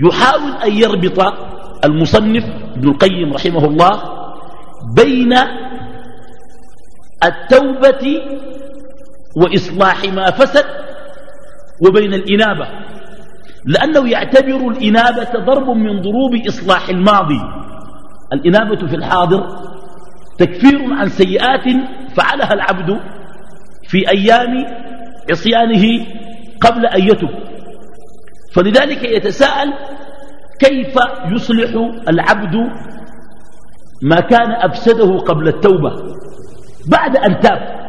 يحاول أن يربط المصنف ابن القيم رحمه الله بين التوبة وإصلاح ما فسد وبين الإنابة لأنه يعتبر الإنابة ضرب من ضروب إصلاح الماضي. الإنابة في الحاضر تكفير عن سيئات فعلها العبد في أيام عصيانه قبل أن يتب فلذلك يتساءل كيف يصلح العبد ما كان أفسده قبل التوبة؟ بعد أن تاب.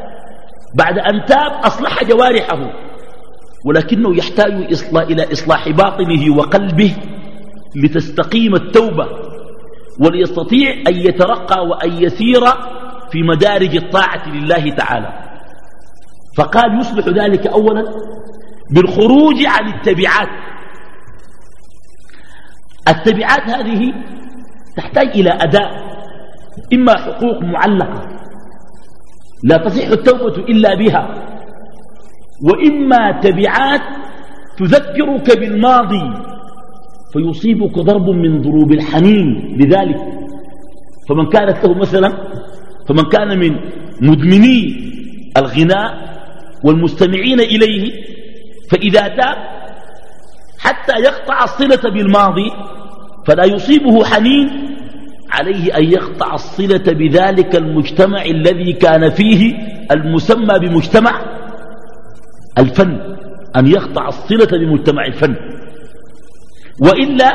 بعد أن تاب أصلح جوارحه ولكنه يحتاج إلى إصلاح باطنه وقلبه لتستقيم التوبة وليستطيع أن يترقى وأن يسير في مدارج الطاعة لله تعالى. فقال يصلح ذلك أولا بالخروج عن التبعات. التبعات هذه تحتاج إلى أداء إما حقوق معلقة لا تصح التوبة إلا بها وإما تبعات تذكرك بالماضي فيصيبك ضرب من ضروب الحنين لذلك. فمن كانت له مثلا فمن كان من مدمني الغناء والمستمعين إليه فإذا تاب حتى يقطع الصلة بالماضي فلا يصيبه حنين عليه أن يقطع الصلة بذلك المجتمع الذي كان فيه المسمى بمجتمع الفن أن يقطع الصلة بمجتمع الفن. وإلا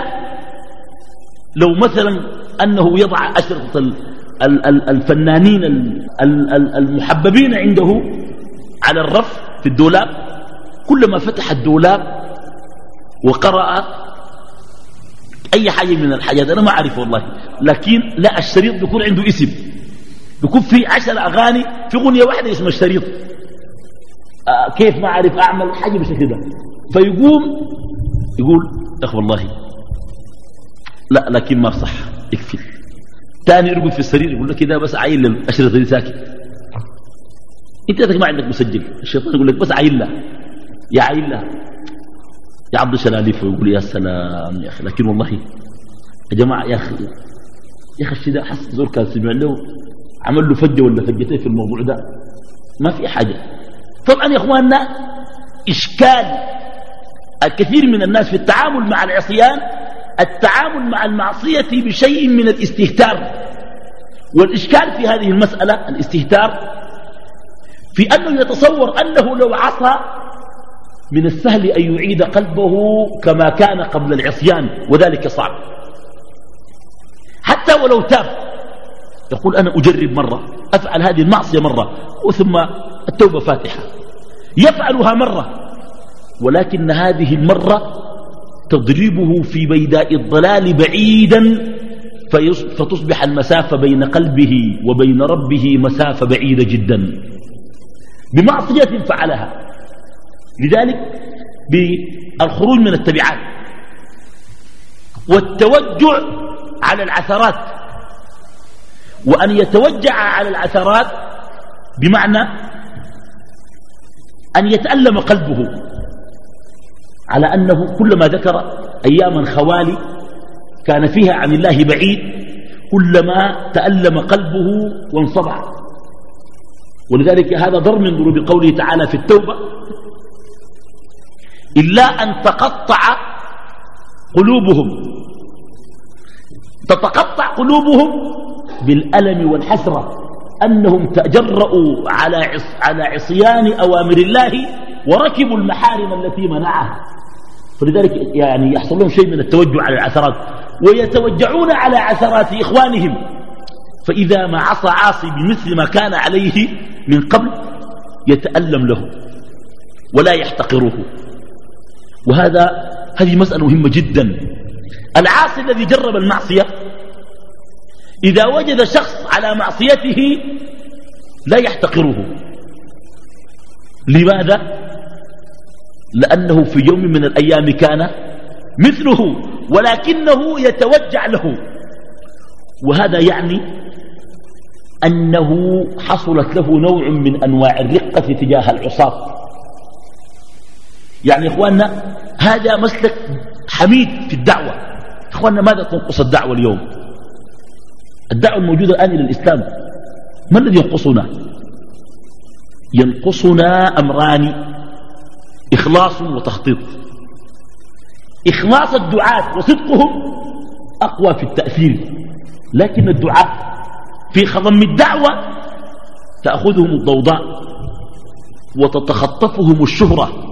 لو مثلا أنه يضع أشرطة الفنانين المحببين عنده على الرف في الدولاب كلما فتح الدولاب وقرأ أي حاجة من الحاجات أنا ما أعرف والله. لكن لا الشريط بيكون عنده اسم. بيكون في عشر أغاني في أغنية واحدة اسمها الشريط. آه كيف ما أعرف أعمل حاجة بالشكل ده. فيقوم يقول أخ والله. لا لكن ما صح. يكفي. ثاني يرقد في السرير يقول لك كده بس عيل الأشرطة دي ساكت. أنت ما عندك مسجل. الشيطان يقول لك بس له. يا له. يا عبد شلاليف ويقول يا سلام يا أخي لكن والله يا جماعة يا أخي يا أخي الشيء ده حس زور كان سمع له عمل له فجة ولا فجتين في الموضوع ده. ما في حاجة. طبعا يا أخواننا إشكال الكثير من الناس في التعامل مع العصيان التعامل مع المعصية بشيء من الاستهتار. والإشكال في هذه المسألة الاستهتار في أنه يتصور أنه لو عصى من السهل أن يعيد قلبه كما كان قبل العصيان وذلك صعب. حتى ولو تاب يقول أنا أجرب مرة أفعل هذه المعصية مرة وثم التوبة فاتحة. يفعلها مرة ولكن هذه المرة تضربه في بيداء الضلال بعيدا فتصبح المسافة بين قلبه وبين ربه مسافة بعيدة جدا. بمعصية فعلها. لذلك بالخروج من التبعات والتوجع على العثرات وأن يتوجع على العثرات بمعنى أن يتألم قلبه على أنه كلما ذكر أياما خوالي كان فيها عن الله بعيد كلما تألم قلبه وانصبع ولذلك هذا ضر من ضروب قوله تعالى في التوبة إلا أن تقطع قلوبهم. تتقطع قلوبهم بالألم والحسرة أنهم تجرؤوا على على عصيان أوامر الله وركبوا المحارم التي منعها. فلذلك يعني يحصل لهم شيء من التوجع على العثرات. ويتوجعون على عثرات إخوانهم. فإذا ما عصى عاصي بمثل ما كان عليه من قبل يتألم له ولا يحتقروه. وهذا هذه مسألة مهمة جدا. العاصي الذي جرب المعصية إذا وجد شخص على معصيته لا يحتقره. لماذا؟ لأنه في يوم من الأيام كان مثله ولكنه يتوجع له. وهذا يعني أنه حصلت له نوع من أنواع الرقة تجاه العصاة. يعني إخواننا هذا مسلك حميد في الدعوة. إخواننا ماذا تنقص الدعوة اليوم؟ الدعوة الموجودة الآن إلى الإسلام ما الذي ينقصنا؟ ينقصنا أمران إخلاص وتخطيط. إخلاص الدعاة وصدقهم أقوى في التأثير لكن الدعاة في خضم الدعوة تأخذهم الضوضاء وتتخطفهم الشهرة.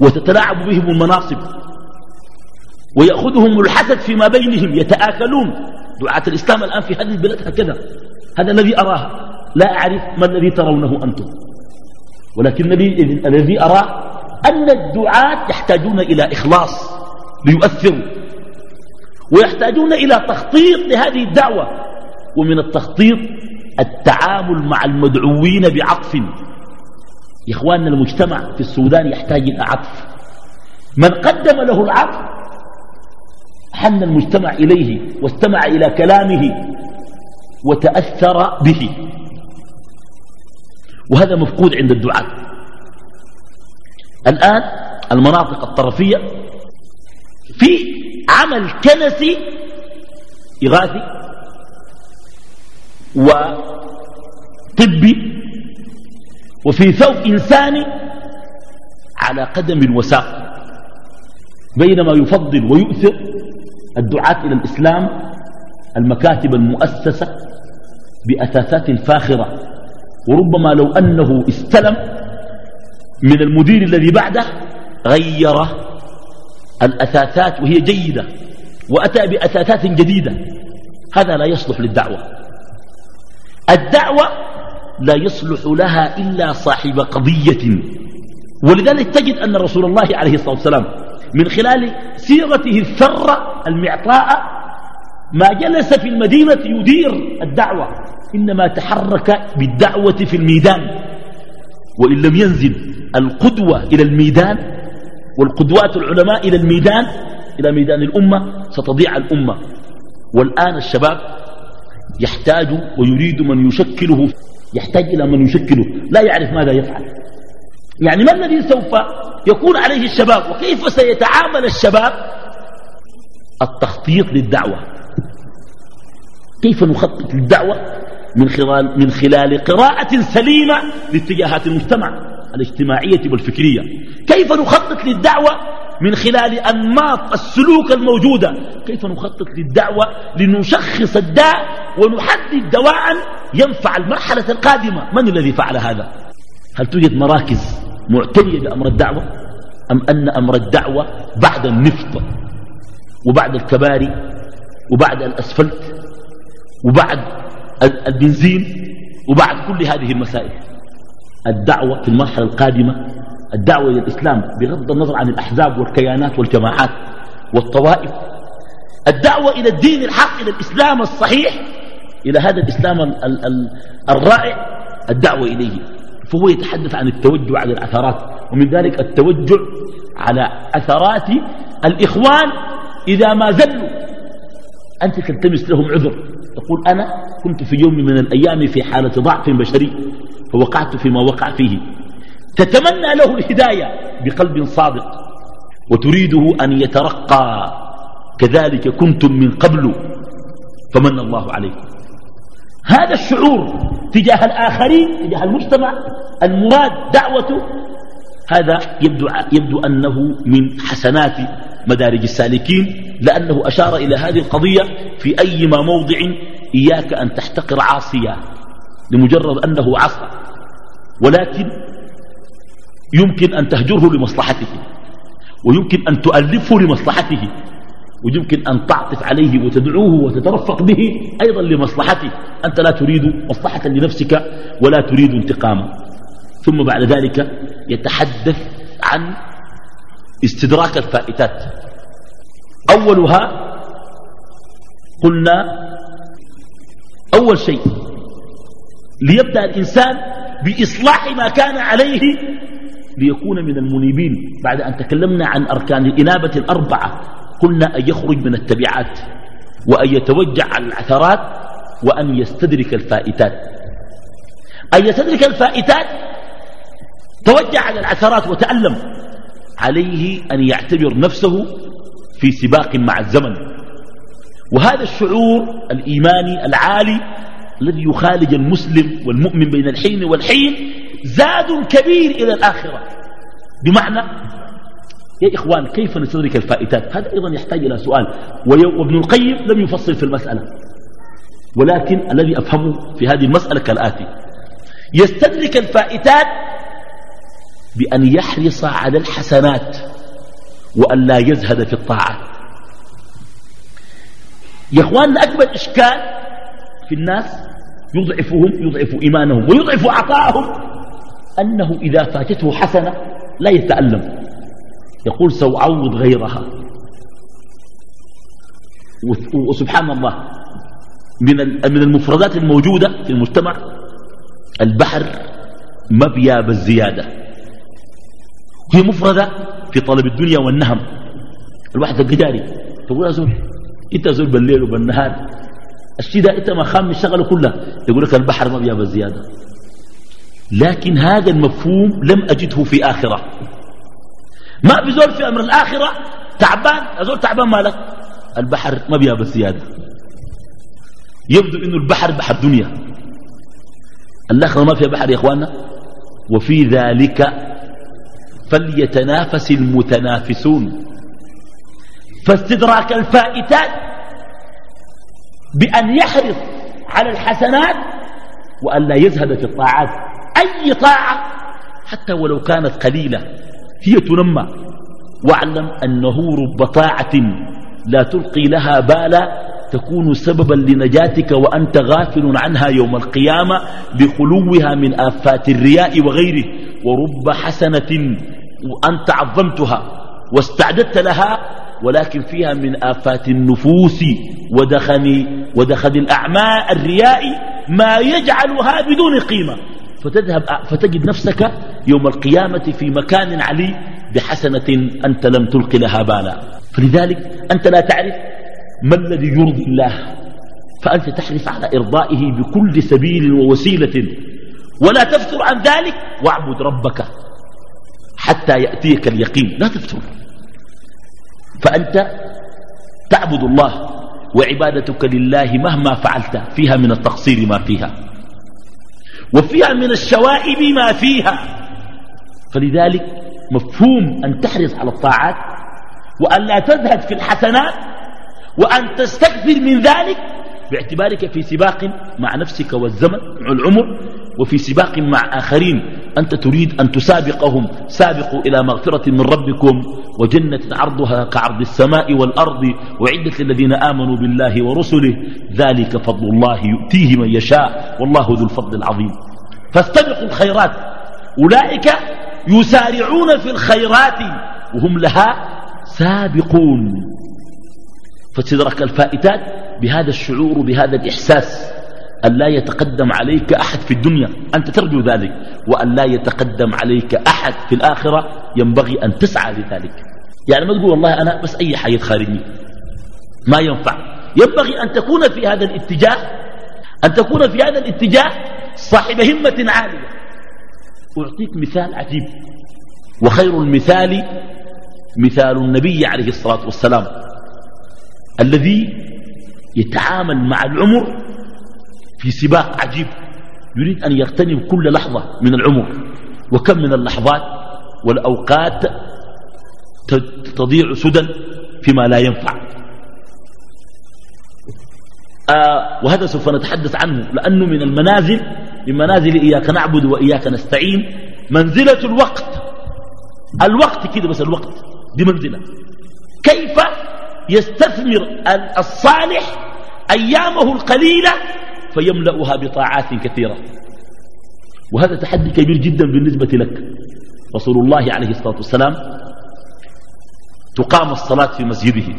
وتتلاعب بهم المناصب ويأخذهم الحسد فيما بينهم يتآكلون. دعاة الإسلام الآن في هذه البلاد هكذا. هذا الذي أراه. لا أعرف ما الذي ترونه أنتم. ولكن الذي أراه أن الدعاة يحتاجون إلى إخلاص ليؤثروا ويحتاجون إلى تخطيط لهذه الدعوة. ومن التخطيط التعامل مع المدعوين بعطف. يا إخواننا المجتمع في السودان يحتاج إلى عطف. من قدم له العطف حن المجتمع إليه واستمع إلى كلامه وتأثر به. وهذا مفقود عند الدعاة. الآن المناطق الطرفية في عمل كنسي إغاثي وطبي وفي ثوب إنساني على قدم وساق بينما يفضل ويؤثر الدعاة إلى الإسلام المكاتب المؤسسة بأثاثات فاخرة. وربما لو أنه استلم من المدير الذي بعده غير الأثاثات وهي جيدة وأتى بأثاثات جديدة هذا لا يصلح للدعوة. الدعوة لا يصلح لها إلا صاحب قضية. ولذلك تجد أن رسول الله عليه الصلاة والسلام من خلال سيرته الثرة المعطاء ما جلس في المدينة يدير الدعوة. إنما تحرك بالدعوة في الميدان. وإن لم ينزل القدوة إلى الميدان والقدوات العلماء إلى الميدان إلى ميدان الأمة ستضيع الأمة. والآن الشباب يحتاج ويريد من يشكله. يحتاج إلى من يشكله لا يعرف ماذا يفعل. يعني ما الذي سوف يكون عليه الشباب وكيف سيتعامل الشباب؟ التخطيط للدعوة. كيف نخطط للدعوة؟ من خلال, من خلال قراءة سليمة لاتجاهات المجتمع الاجتماعية والفكرية. كيف نخطط للدعوة؟ من خلال أنماط السلوك الموجودة. كيف نخطط للدعوة؟ لنشخص الداء ونحدد دواء ينفع المرحلة القادمة. من الذي فعل هذا؟ هل توجد مراكز معتنية بأمر الدعوة؟ أم أن أمر الدعوة بعد النفط وبعد الكباري وبعد الأسفلت وبعد البنزين وبعد كل هذه المسائل؟ الدعوة في المرحلة القادمة الدعوة إلى الإسلام بغض النظر عن الأحزاب والكيانات والجماعات والطوائف. الدعوة إلى الدين الحق إلى الإسلام الصحيح إلى هذا الإسلام الرائع الدعوة إليه. فهو يتحدث عن التوجع على الأثرات ومن ذلك التوجع على أثرات الإخوان إذا ما زلوا. أنت تلتمس لهم عذر. تقول أنا كنت في يوم من الأيام في حالة ضعف بشري فوقعت فيما وقع فيه. تتمنى له الهداية بقلب صادق وتريده أن يترقى. كذلك كنتم من قبل فمن الله عليكم. هذا الشعور تجاه الآخرين تجاه المجتمع المراد دعوته هذا يبدو, يبدو أنه من حسنات مدارج السالكين لأنه أشار إلى هذه القضية في أيما موضع إياك أن تحتقر عاصيا لمجرد أنه عصى ولكن يمكن أن تهجره لمصلحته ويمكن أن تؤلفه لمصلحته ويمكن أن تعطف عليه وتدعوه وتترفق به أيضا لمصلحته. أنت لا تريد مصلحة لنفسك ولا تريد انتقاما ثم بعد ذلك يتحدث عن استدراك الفائتات. أولها قلنا أول شيء ليبدأ الإنسان بإصلاح ما كان عليه ليكون من المنيبين. بعد أن تكلمنا عن أركان الإنابة الأربعة قلنا أن يخرج من التبعات وأن يتوجع على العثرات وأن يستدرك الفائتات. أن يستدرك الفائتات توجع على العثرات وتألم. عليه أن يعتبر نفسه في سباق مع الزمن. وهذا الشعور الإيماني العالي الذي يخالج المسلم والمؤمن بين الحين والحين زاد كبير إلى الآخرة. بمعنى يا إخوان كيف نستدرك الفائتات؟ هذا أيضا يحتاج إلى سؤال. وابن القيم لم يفصل في المسألة ولكن الذي أفهمه في هذه المسألة كالآتي يستدرك الفائتات بأن يحرص على الحسنات وأن لا يزهد في الطاعات. يا اخواننا أكبر إشكال في الناس يضعفهم يضعف إيمانهم ويضعف عطاءهم أنه إذا فاتته حسنة لا يتألم. يقول سأعوض غيرها. وسبحان الله من من المفردات الموجودة في المجتمع البحر مبيا بالزيادة هي مفردة في طلب الدنيا والنهم. الواحد القجاري تقول أزول إنت أزول بالليل وبالنهار الشيء ده إنت ما خام الشغله كلها يقول لك البحر مبيا بالزيادة لكن هذا المفهوم لم أجده في آخرة. ما بزول في أمر الآخرة تعبان؟ أزول تعبان مالك؟ البحر مبيا بالزيادة يبدو إنه البحر بحر دنيا. الآخرة ما فيها بحر يا إخواننا. وفي ذلك فليتنافس المتنافسون. فاستدراك الفائتات بأن يحرص على الحسنات وأن لا يزهد في الطاعات. أي طاعة حتى ولو كانت قليلة هي تنمى. واعلم أنه رب طاعة لا تلقي لها بالا تكون سببا لنجاتك وأنت غافل عنها يوم القيامة بخلوها من آفات الرياء وغيره. ورب حسنة أنت عظمتها واستعددت لها ولكن فيها من آفات النفوس ودخن, ودخن الأعماء الرياء ما يجعلها بدون قيمة. فتذهب فتجد نفسك يوم القيامة في مكان علي بحسنة أنت لم تلق لها بالا. فلذلك أنت لا تعرف ما الذي يرضي الله. فأنت تحرص على إرضائه بكل سبيل ووسيلة. ولا تفتر عن ذلك واعبد ربك حتى يأتيك اليقين. لا تفتر. فأنت تعبد الله وعبادتك لله مهما فعلت فيها من التقصير ما فيها. وفيها من الشوائب ما فيها. فلذلك مفهوم أن تحرص على الطاعات وأن لا تزهد في الحسنات وأن تستكثر من ذلك باعتبارك في سباق مع نفسك والزمن والعمر وفي سباق مع آخرين. أنت تريد أن تسابقهم. سابقوا إلى مغفرة من ربكم وجنة عرضها كعرض السماء والأرض وعدة الذين آمنوا بالله ورسله. ذلك فضل الله يؤتيه من يشاء. والله ذو الفضل العظيم. فاستبقوا الخيرات. أولئك يسارعون في الخيرات وهم لها سابقون. فتدرك الفائتات بهذا الشعور بهذا الإحساس. أن لا يتقدم عليك أحد في الدنيا. أنت ترجو ذلك. وأن لا يتقدم عليك أحد في الآخرة ينبغي أن تسعى لذلك. يعني ما تقول والله أنا بس أي حاجة خارجني. ما ينفع. ينبغي أن تكون في هذا الاتجاه. أن تكون في هذا الاتجاه صاحب همة عالية. أعطيك مثال عجيب. وخير المثال مثال النبي عليه الصلاة والسلام. الذي يتعامل مع العمر في سباق عجيب. يريد أن يغتنم كل لحظة من العمر. وكم من اللحظات والأوقات تضيع سدى فيما لا ينفع. آه وهذا سوف نتحدث عنه لأنه من المنازل من منازل إياك نعبد وإياك نستعين منزلة الوقت. الوقت كده بس الوقت دي منزلة. كيف يستثمر الصالح أيامه القليلة فيملأها بطاعات كثيرة. وهذا تحدي كبير جدا بالنسبة لك. رسول الله عليه الصلاة والسلام تقام الصلاة في مسجده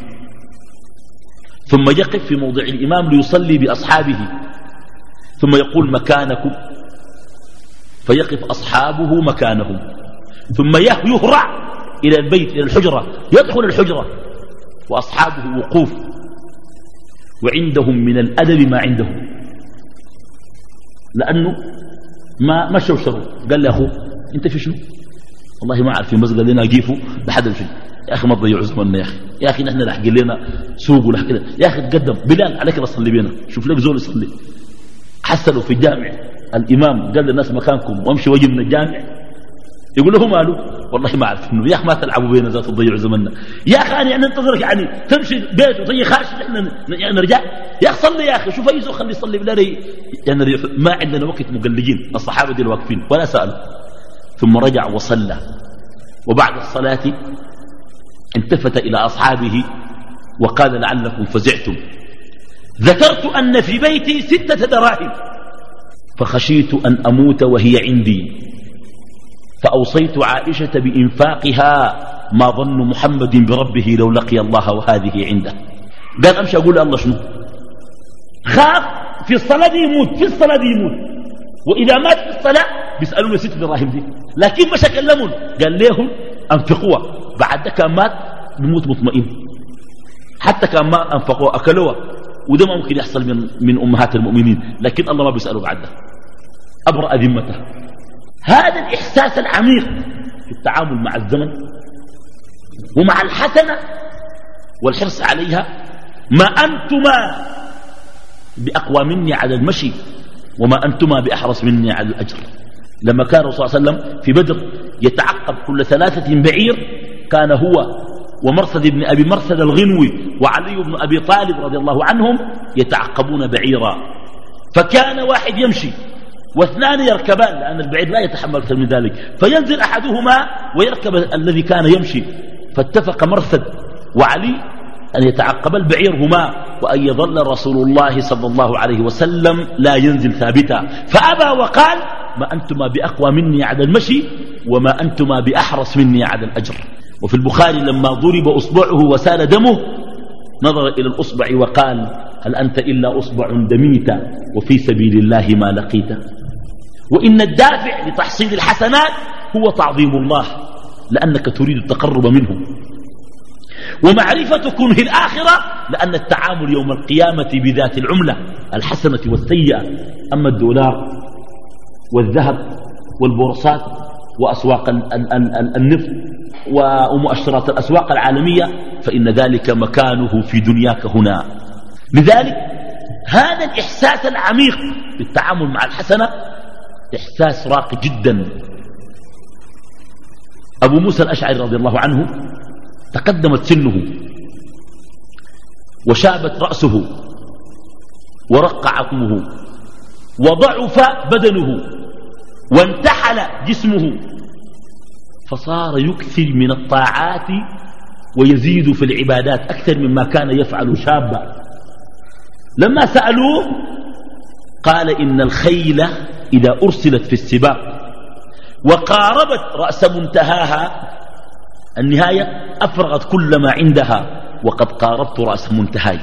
ثم يقف في موضع الإمام ليصلي بأصحابه ثم يقول مكانكم فيقف أصحابه مكانهم ثم يهرع إلى البيت إلى الحجرة يدخل الحجرة وأصحابه وقوف وعندهم من الأدب ما عندهم. لأنه ما ما شوشروا قال لي أخو أنت في شنو؟ والله ما أعرف في مسجد لنا جيفوا لحد الفجر يا أخي ما تضيعوا زماننا يا أخي. يا أخي نحن لحق لنا سوق ولا كده. يا أخي تقدم. بلال عليك تصلي بينا. شوف لك زول يصلي. حسنوا في الجامع الإمام. قال للناس مكانكم. وامشي وجه من الجامع. يقول له ماله والله ما أعرف إنه يا أخي ما تلعبوا بينا ذات تضيعوا زمننا. يا أخي أنا يعني انتظرك يعني تمشي بيت خارج نحن يعني نرجع. يا أخي صلي يا أخي شوف أي زول خلي يصلي بلا يعني ما عندنا وقت مقلقين الصحابة دي واقفين ولا سألوا ثم رجع وصلى. وبعد الصلاة التفت إلى أصحابه وقال لعلكم فزعتم. ذكرت أن في بيتي ستة دراهم فخشيت أن أموت وهي عندي. فأوصيت عائشة بإنفاقها ما ظن محمد بربه لو لقي الله وهذه عنده. قال أمشي أقول الله شنو؟ خاف في الصلاة دي يموت في الصلاة دي يموت. وإذا مات في الصلاة بيسألون ست دراهم دي. لكن مش كلمون قال لهم أنفقوها. بعد كان مات بموت مطمئن. حتى كان ما أنفقوها أكلوها. وده ما ممكن يحصل من, من أمهات المؤمنين. لكن الله ما بيسأله بعد ده. أبرأ ذمته. هذا الإحساس العميق في التعامل مع الزمن ومع الحسنة والحرص عليها. ما أنتما بأقوى مني على المشي وما أنتما بأحرص مني على الأجر. لما كان الرسول صلى الله عليه وسلم في بدر يتعقب كل ثلاثة بعير كان هو ومرصد بن أبي مرصد الغنوي وعلي بن أبي طالب رضي الله عنهم يتعقبون بعيرا. فكان واحد يمشي واثنان يركبان لأن البعير لا يتحمل أكثر من ذلك. فينزل أحدهما ويركب الذي كان يمشي. فاتفق مرثد وعلي أن يتعقب البعير هما وأن يظل رسول الله صلى الله عليه وسلم لا ينزل ثابتا. فأبى وقال ما أنتما بأقوى مني على المشي وما أنتما بأحرص مني على الأجر. وفي البخاري لما ضرب أصبعه وسال دمه نظر إلى الأصبع وقال هل أنت إلا أصبع دميت وفي سبيل الله ما لقيت؟ وإن الدافع لتحصيل الحسنات هو تعظيم الله لأنك تريد التقرب منه. ومعرفة كنه الآخرة لأن التعامل يوم القيامة بذات العملة الحسنة والسيئة. أما الدولار والذهب والبورصات وأسواق النفط ومؤشرات الأسواق العالمية فإن ذلك مكانه في دنياك هنا. لذلك هذا الإحساس العميق بالتعامل مع الحسنة إحساس راقي جدا. أبو موسى الأشعري رضي الله عنه تقدمت سنه وشابت رأسه ورق عظمه وضعف بدنه وانتحل جسمه فصار يكثر من الطاعات ويزيد في العبادات أكثر مما كان يفعل شابا. لما سألوه قال إن الخيل إذا أرسلت في السباق وقاربت رأس منتهاها النهاية أفرغت كل ما عندها وقد قاربت رأس منتهاي.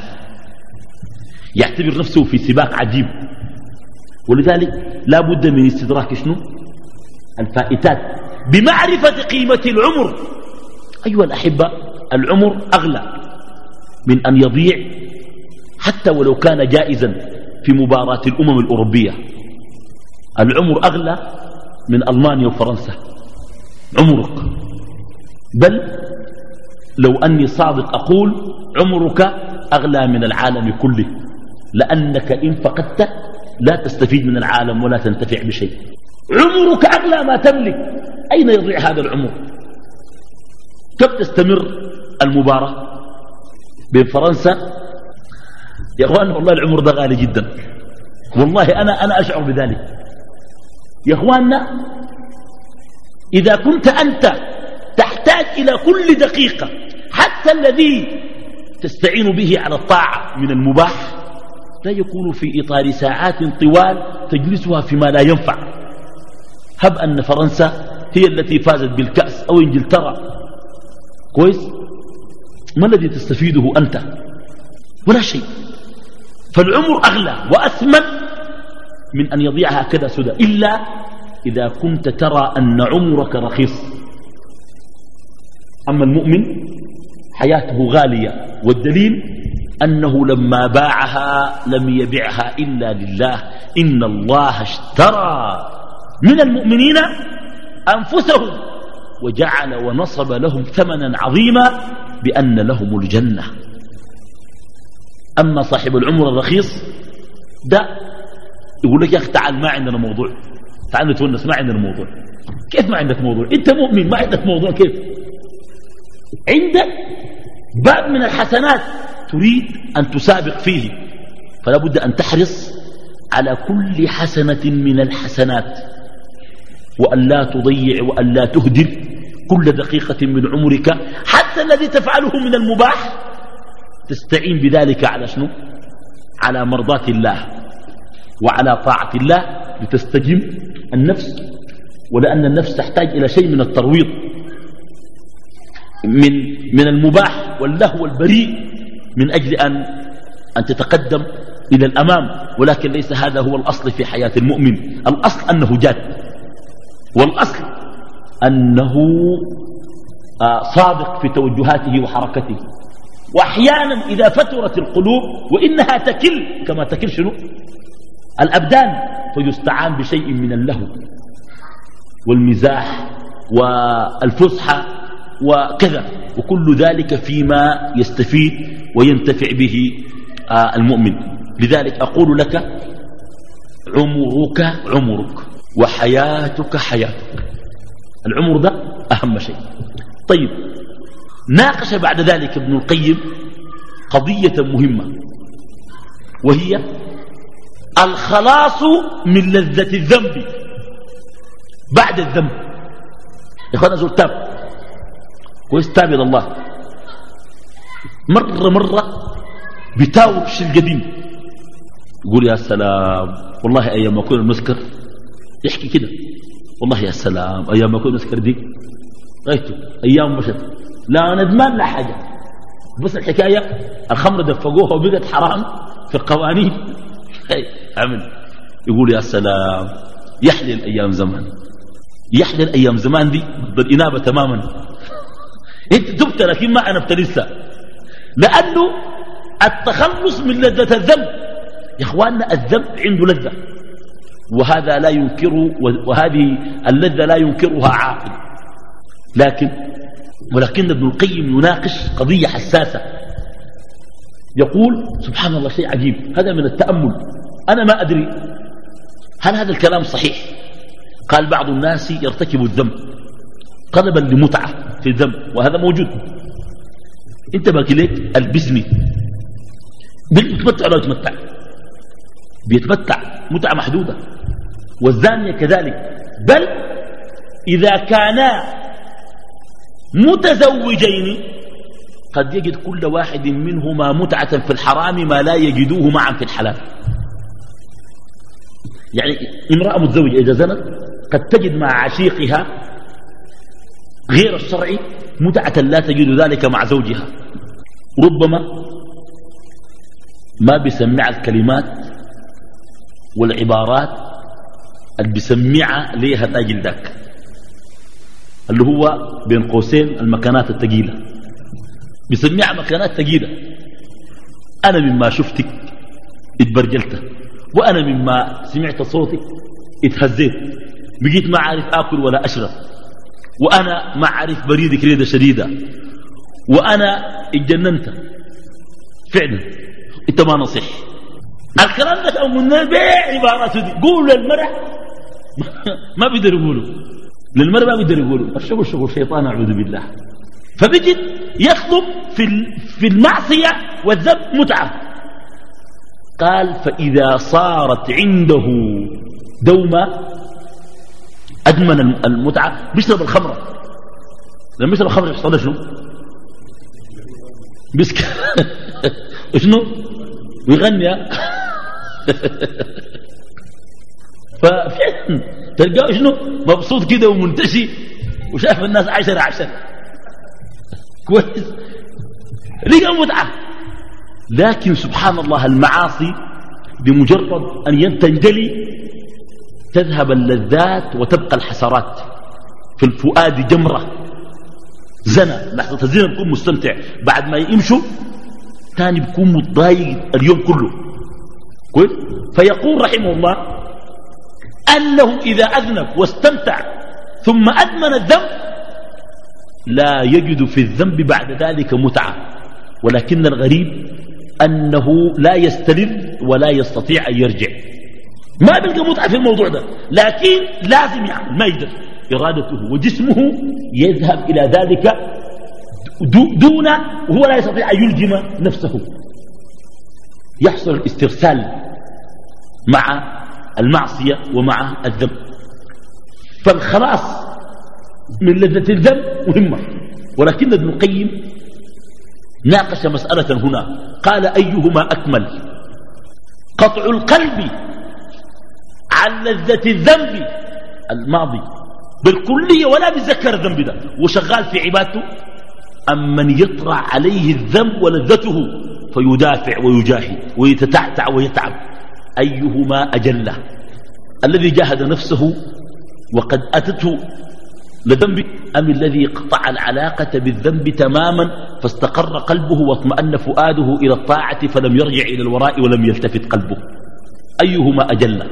يعتبر نفسه في سباق عجيب. ولذلك لا بد من استدراك شنو؟ الفائتات. بمعرفة قيمة العمر. أيها الأحبة العمر أغلى من أن يضيع حتى ولو كان جائزا. في مباراة الأمم الأوروبية. العمر أغلى من ألمانيا وفرنسا. عمرك. بل لو أني صادق أقول عمرك أغلى من العالم كله لأنك إن فقدت لا تستفيد من العالم ولا تنتفع بشيء. عمرك أغلى ما تملك. أين يضيع هذا العمر؟ كم تستمر المباراة بين فرنسا يا أخوان والله العمر ده غالي جدا. والله أنا, أنا أشعر بذلك. يا أخواننا إذا كنت أنت تحتاج إلى كل دقيقة حتى الذي تستعين به على الطاعة من المباح لا يكون في إطار ساعات طوال تجلسها فيما لا ينفع. هب أن فرنسا هي التي فازت بالكأس أو إنجلترا. كويس؟ ما الذي تستفيده أنت؟ ولا شيء. فالعمر أغلى وأثمن من أن يضيع هكذا سدى إلا إذا كنت ترى أن عمرك رخيص. أما المؤمن حياته غالية والدليل أنه لما باعها لم يبعها إلا لله. إن الله اشترى من المؤمنين أنفسهم وجعل ونصب لهم ثمنا عظيما بأن لهم الجنة. أما صاحب العمر الرخيص ده يقول لك يا أخي تعال ما عندنا موضوع. تعال نتونس ما عندنا موضوع. كيف ما عندك موضوع؟ أنت مؤمن ما عندك موضوع كيف؟ عندك باب من الحسنات تريد أن تسابق فيه. فلا بد أن تحرص على كل حسنة من الحسنات. وأن لا تضيع وأن لا تهدر كل دقيقة من عمرك حتى الذي تفعله من المباح. تستعين بذلك على شنو؟ على مرضاة الله وعلى طاعة الله لتستجم النفس ولأن النفس تحتاج إلى شيء من الترويض من, من المباح واللهو البريء من أجل أن, أن تتقدم إلى الأمام ولكن ليس هذا هو الأصل في حياة المؤمن. الأصل أنه جاد. والأصل أنه آه، صادق في توجهاته وحركته. وأحيانا إذا فترت القلوب وإنها تكل كما تكل شنو؟ الأبدان فيستعان بشيء من اللهو والمزاح والفسحة وكذا. وكل ذلك فيما يستفيد وينتفع به آه، المؤمن. لذلك أقول لك عمرك عمرك وحياتك حياتك. العمر ده أهم شيء. طيب ناقش بعد ذلك ابن القيم قضية مهمة وهي الخلاص من لذة الذنب. بعد الذنب. يا اخوانا زول تاب. كويس تاب إلى الله. مرة مرة بتاور الشيء القديم يقول يا سلام والله أيام ما كنا نسكر يحكي كده. والله يا سلام أيام ما كنا نسكر دي. غايته أيام مشت لا ندمان لا حاجة. بس الحكاية الخمر دفقوها وبقت حرام في القوانين. عمل. يقول يا سلام يحلي الأيام زمان. يحلي الأيام زمان دي ضد الإنابة تماما. انت تبت لكن ما أنبت لسه. لأنه التخلص من لذة الذنب. يا إخواننا الذنب عنده لذة. وهذا لا ينكره وهذه اللذة لا ينكرها عاقل. لكن ولكن ابن القيم يناقش قضية حساسة. يقول سبحان الله شيء عجيب. هذا من التأمل. أنا ما أدري هل هذا الكلام صحيح. قال بعض الناس يرتكب الذنب طلبا لمتعة في الذنب وهذا موجود. أنت باقي لك البزني. بيتمتع ولا يتمتع؟ بيتمتع. متعة محدودة. والزانية كذلك. بل إذا كانا متزوجين. قد يجد كل واحد منهما متعة في الحرام ما لا يجدوه معا في الحلال. يعني امرأة متزوجة إذا زنت قد تجد مع عشيقها غير الشرعي متعة لا تجد ذلك مع زوجها. ربما ما بيسمع الكلمات والعبارات اللي بيسمعها ليها تاجل ذاك. اللي هو بين قوسين المكانات الثقيلة. بيسمعها مكانات ثقيلة. أنا مما شفتك اتبرجلت وأنا مما سمعت صوتك اتهزيت. بقيت ما عارف آكل ولا أشرب وأنا ما عارف بريدك ريدة شديدة. وأنا اتجننت. فعلا إنت ما نصح الكلام ده أم النبي عبارات دي. قول للمرأة. ما بيقدر يقولوا. للمرأة ما بيقدر يقولوا الشغل شغل شيطان أعوذ بالله. فبجد يخطب في في المعصية والذنب متعة. قال فإذا صارت عنده دوما أدمن المتعة. بيشرب الخمرة. لما يشرب الخمرة يحصل شنو؟ بيسك شنو ويغني. ففعلا تلقاه شنو؟ مبسوط كده ومنتشي وشاف الناس عشرة عشرة. كويس. لقى متعة. لكن سبحان الله المعاصي بمجرد أن تنجلي تذهب اللذات وتبقى الحسرات في الفؤاد جمرة. زنا. لحظة الزنا بيكون مستمتع. بعد ما يمشوا تاني بيكون متضايق اليوم كله. كويس؟ فيقول رحمه الله أنه إذا أذنب واستمتع ثم أدمن الذنب لا يجد في الذنب بعد ذلك متعة. ولكن الغريب أنه لا يستلذ ولا يستطيع أن يرجع. ما بيلقى متعة في الموضوع ده. لكن لازم يعمل ما يقدر. إرادته وجسمه يذهب إلى ذلك دون وهو لا يستطيع أن يلجم نفسه. يحصل الاسترسال مع المعصية ومع الذنب. فالخلاص من لذة الذنب مهمة. ولكن ابن القيم ناقش مسألة هنا. قال أيهما أكمل؟ قطع القلب عن لذة الذنب. الماضي. بالكلية ولا بيتذكر الذنب ده. وشغال في عبادته. أم من يطرع عليه الذنب ولذته. فيدافع ويجاهد ويتتعتع ويتعب. أيهما أجله. الذي جاهد نفسه وقد أتته لذنب أم الذي قطع العلاقة بالذنب تماما فاستقر قلبه واطمأن فؤاده إلى الطاعة فلم يرجع إلى الوراء ولم يلتفت قلبه. أيهما أجل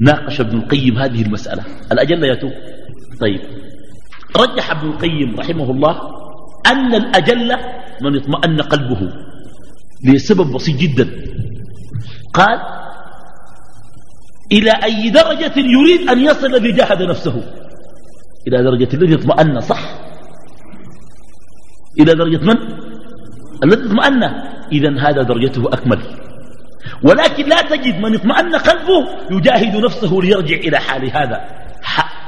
ناقش ابن القيم هذه المسألة. الأجل يا طيب. رجح ابن القيم رحمه الله أن الأجل من اطمأن قلبه لسبب بسيط جدا. قال إلى أي درجة يريد أن يصل الذي جاهد نفسه. إلى درجة الذي اطمأن صح. إلى درجة من؟ الذي اطمأن إذا هذا درجته أكمل. ولكن لا تجد من اطمأن قلبه يجاهد نفسه ليرجع إلى حال هذا.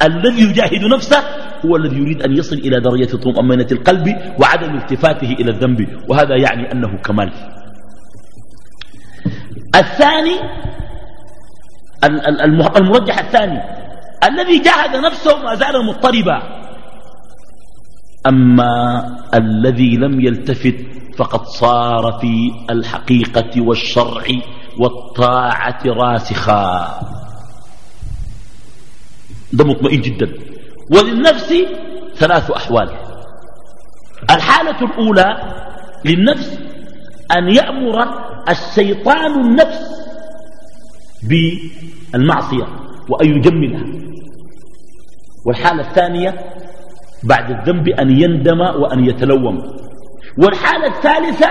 الذي يجاهد نفسه هو الذي يريد أن يصل إلى درجة طمأنينة القلب وعدم التفاته إلى الذنب. وهذا يعني أنه كمال. الثاني المرجح الثاني. الذي جاهد نفسه ما زال مضطربا. أما الذي لم يلتفت فقد صار في الحقيقة والشرع والطاعة راسخا. ده مطمئن جدا. وللنفس ثلاث أحوال. الحالة الأولى للنفس أن يأمر الشيطان النفس بالمعصية وأن يجملها. والحالة الثانية بعد الذنب أن يندم وأن يتلوم. والحالة الثالثة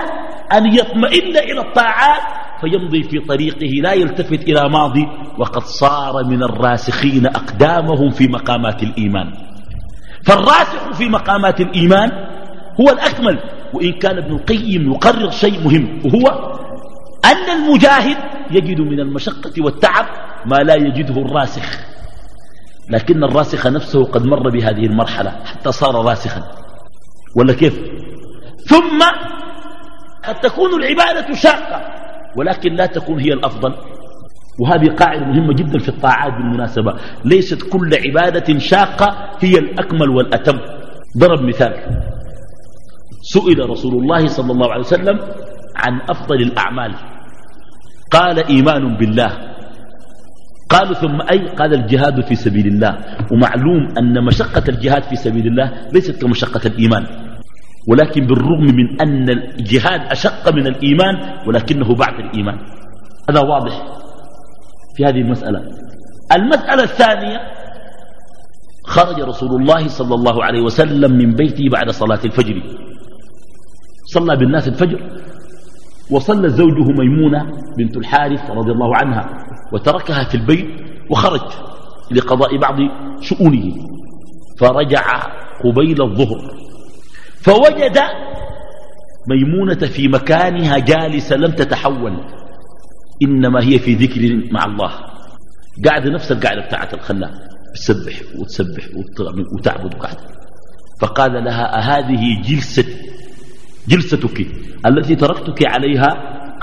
أن يطمئن إلى الطاعات فيمضي في طريقه لا يلتفت إلى ماضي وقد صار من الراسخين أقدامهم في مقامات الإيمان. فالراسخ في مقامات الإيمان هو الأكمل وإن كان ابن القيم يقرر شيء مهم وهو أن المجاهد يجد من المشقة والتعب ما لا يجده الراسخ. لكن الراسخ نفسه قد مر بهذه المرحلة حتى صار راسخا. ولا كيف؟ ثم قد تكون العبادة شاقة ولكن لا تكون هي الأفضل. وهذه قاعدة مهمة جدا في الطاعات بالمناسبة. ليست كل عبادة شاقة هي الأكمل والأتم. ضرب مثال. سئل رسول الله صلى الله عليه وسلم عن أفضل الأعمال. قال إيمان بالله. قالوا ثم أي قال الجهاد في سبيل الله. ومعلوم أن مشقة الجهاد في سبيل الله ليست كمشقة الإيمان. ولكن بالرغم من أن الجهاد أشق من الإيمان ولكنه بعد الإيمان. هذا واضح في هذه المسألة. المسألة الثانية خرج رسول الله صلى الله عليه وسلم من بيته بعد صلاة الفجر. صلى بالناس الفجر. وصلى زوجه ميمونة بنت الحارث رضي الله عنها وتركها في البيت وخرج لقضاء بعض شؤونه. فرجع قبيل الظهر. فوجد ميمونة في مكانها جالسة لم تتحول. إنما هي في ذكر مع الله. قاعدة نفس القاعدة بتاعت الخلاء. تسبح وتسبح وتعبد قاعدة فقال لها أهذه جلسة جلستك التي تركتك عليها؟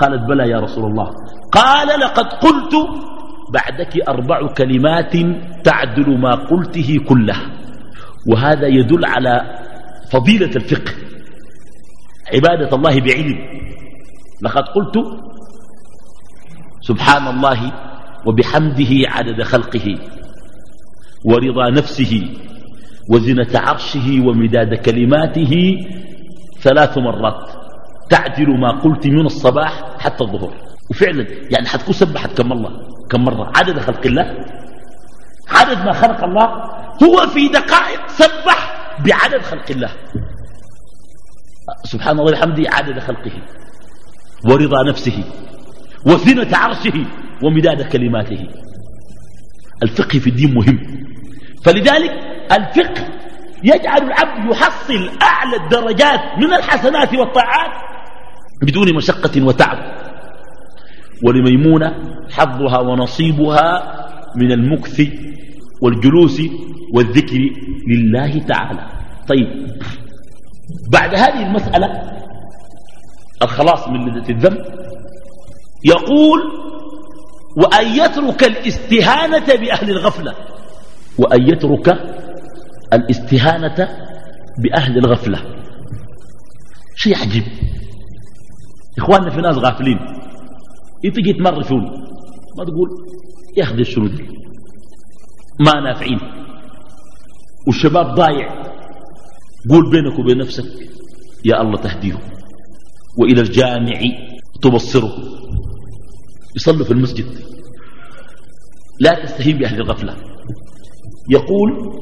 قالت بلى يا رسول الله. قال لقد قلت بعدك أربع كلمات تعدل ما قلته كله. وهذا يدل على فضيلة الفقه. عبادة الله بعلم. لقد قلت سبحان الله وبحمده عدد خلقه ورضا نفسه وزنة عرشه ومداد كلماته ثلاث مرات تعدل ما قلت من الصباح حتى الظهر. وفعلا يعني حتكون سبحت كم مرة؟ كم مرة؟ عدد خلق الله؟ عدد ما خلق الله؟ هو في دقائق سبح بعدد خلق الله. سبحان الله وبحمده عدد خلقه ورضا نفسه وزنة عرشه ومداد كلماته. الفقه في الدين مهم. فلذلك الفقه يجعل العبد يحصل أعلى الدرجات من الحسنات والطاعات بدون مشقة وتعب. ولميمونة حظها ونصيبها من المكث والجلوس والذكر لله تعالى. طيب بعد هذه المسألة الخلاص من لذة الذنب يقول وأن يترك الاستهانة بأهل الغفلة وأن يترك الاستهانة بأهل الغفلة. شيء عجيب إخواننا في ناس غافلين. يتجي تمر فيهم ما تقول يا أخي شنو دي؟ ما نافعين. والشباب ضايع. قول بينك وبين نفسك يا الله تهديه وإلى الجامع تبصره. يصلوا في المسجد. لا تستهين بأهل الغفلة. يقول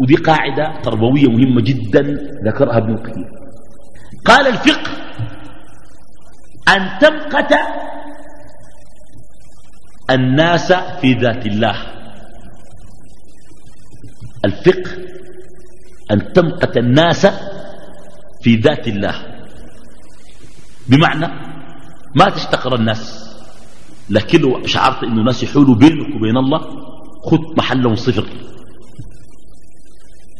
ودي قاعدة تربوية مهمة جدا ذكرها ابن القيم قال الفقه أن تمقت الناس في ذات الله. الفقه أن تمقت الناس في ذات الله. بمعنى ما تشتقر الناس. لكن لو شعرت أن الناس يحولوا بينك وبين الله خذ محلهم صفر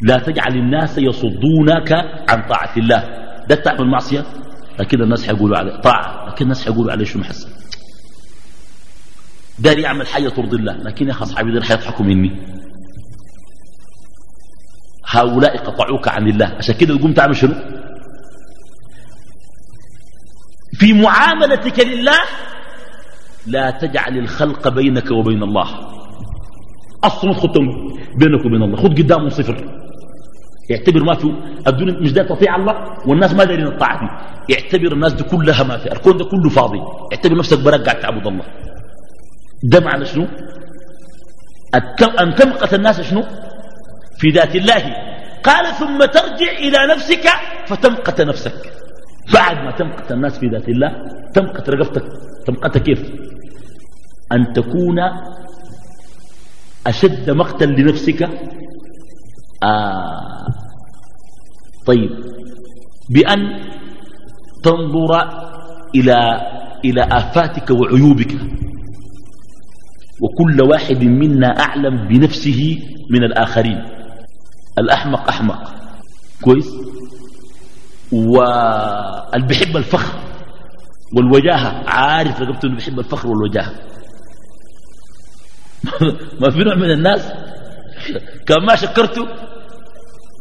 لا تجعل الناس يصدونك عن طاعة الله. ده تعمل معصية لكن الناس حيقولوا عليه طاعة. لكن الناس حيقولوا عليه شو محسن. دار يعمل حاجة ترضي الله. لكن يا أخي أصحابي دول حيضحكوا مني. هؤلاء قطعوك عن الله. عشان كده تقوم تعمل شنو؟ في معاملتك لله لا تجعل الخلق بينك وبين الله. أصلا خد بينك وبين الله. خد قدامه صفر. يعتبر ما في الدنيا مش داير تطيع الله والناس ما دارين الطاعة دي. يعتبر الناس دي كلها ما في الكون ده كله فاضي. يعتبر نفسك برق قاعد تعبد الله. ده معنى شنو؟ أن تمقت الناس شنو؟ في ذات الله. قال ثم ترجع إلى نفسك فتمقت نفسك. بعد ما تمقت الناس في ذات الله تمقت رقبتك. تمقتها كيف؟ أن تكون أشد مقتا لنفسك آه طيب. بأن تنظر إلى إلى آفاتك وعيوبك. وكل واحد منا أعلم بنفسه من الآخرين. الأحمق أحمق. كويس؟ واللي بيحب الفخر والوجاهة. عارف رقبته إنه بيحب الفخر والوجاهة. ما في نوع من الناس. كان ما شكرته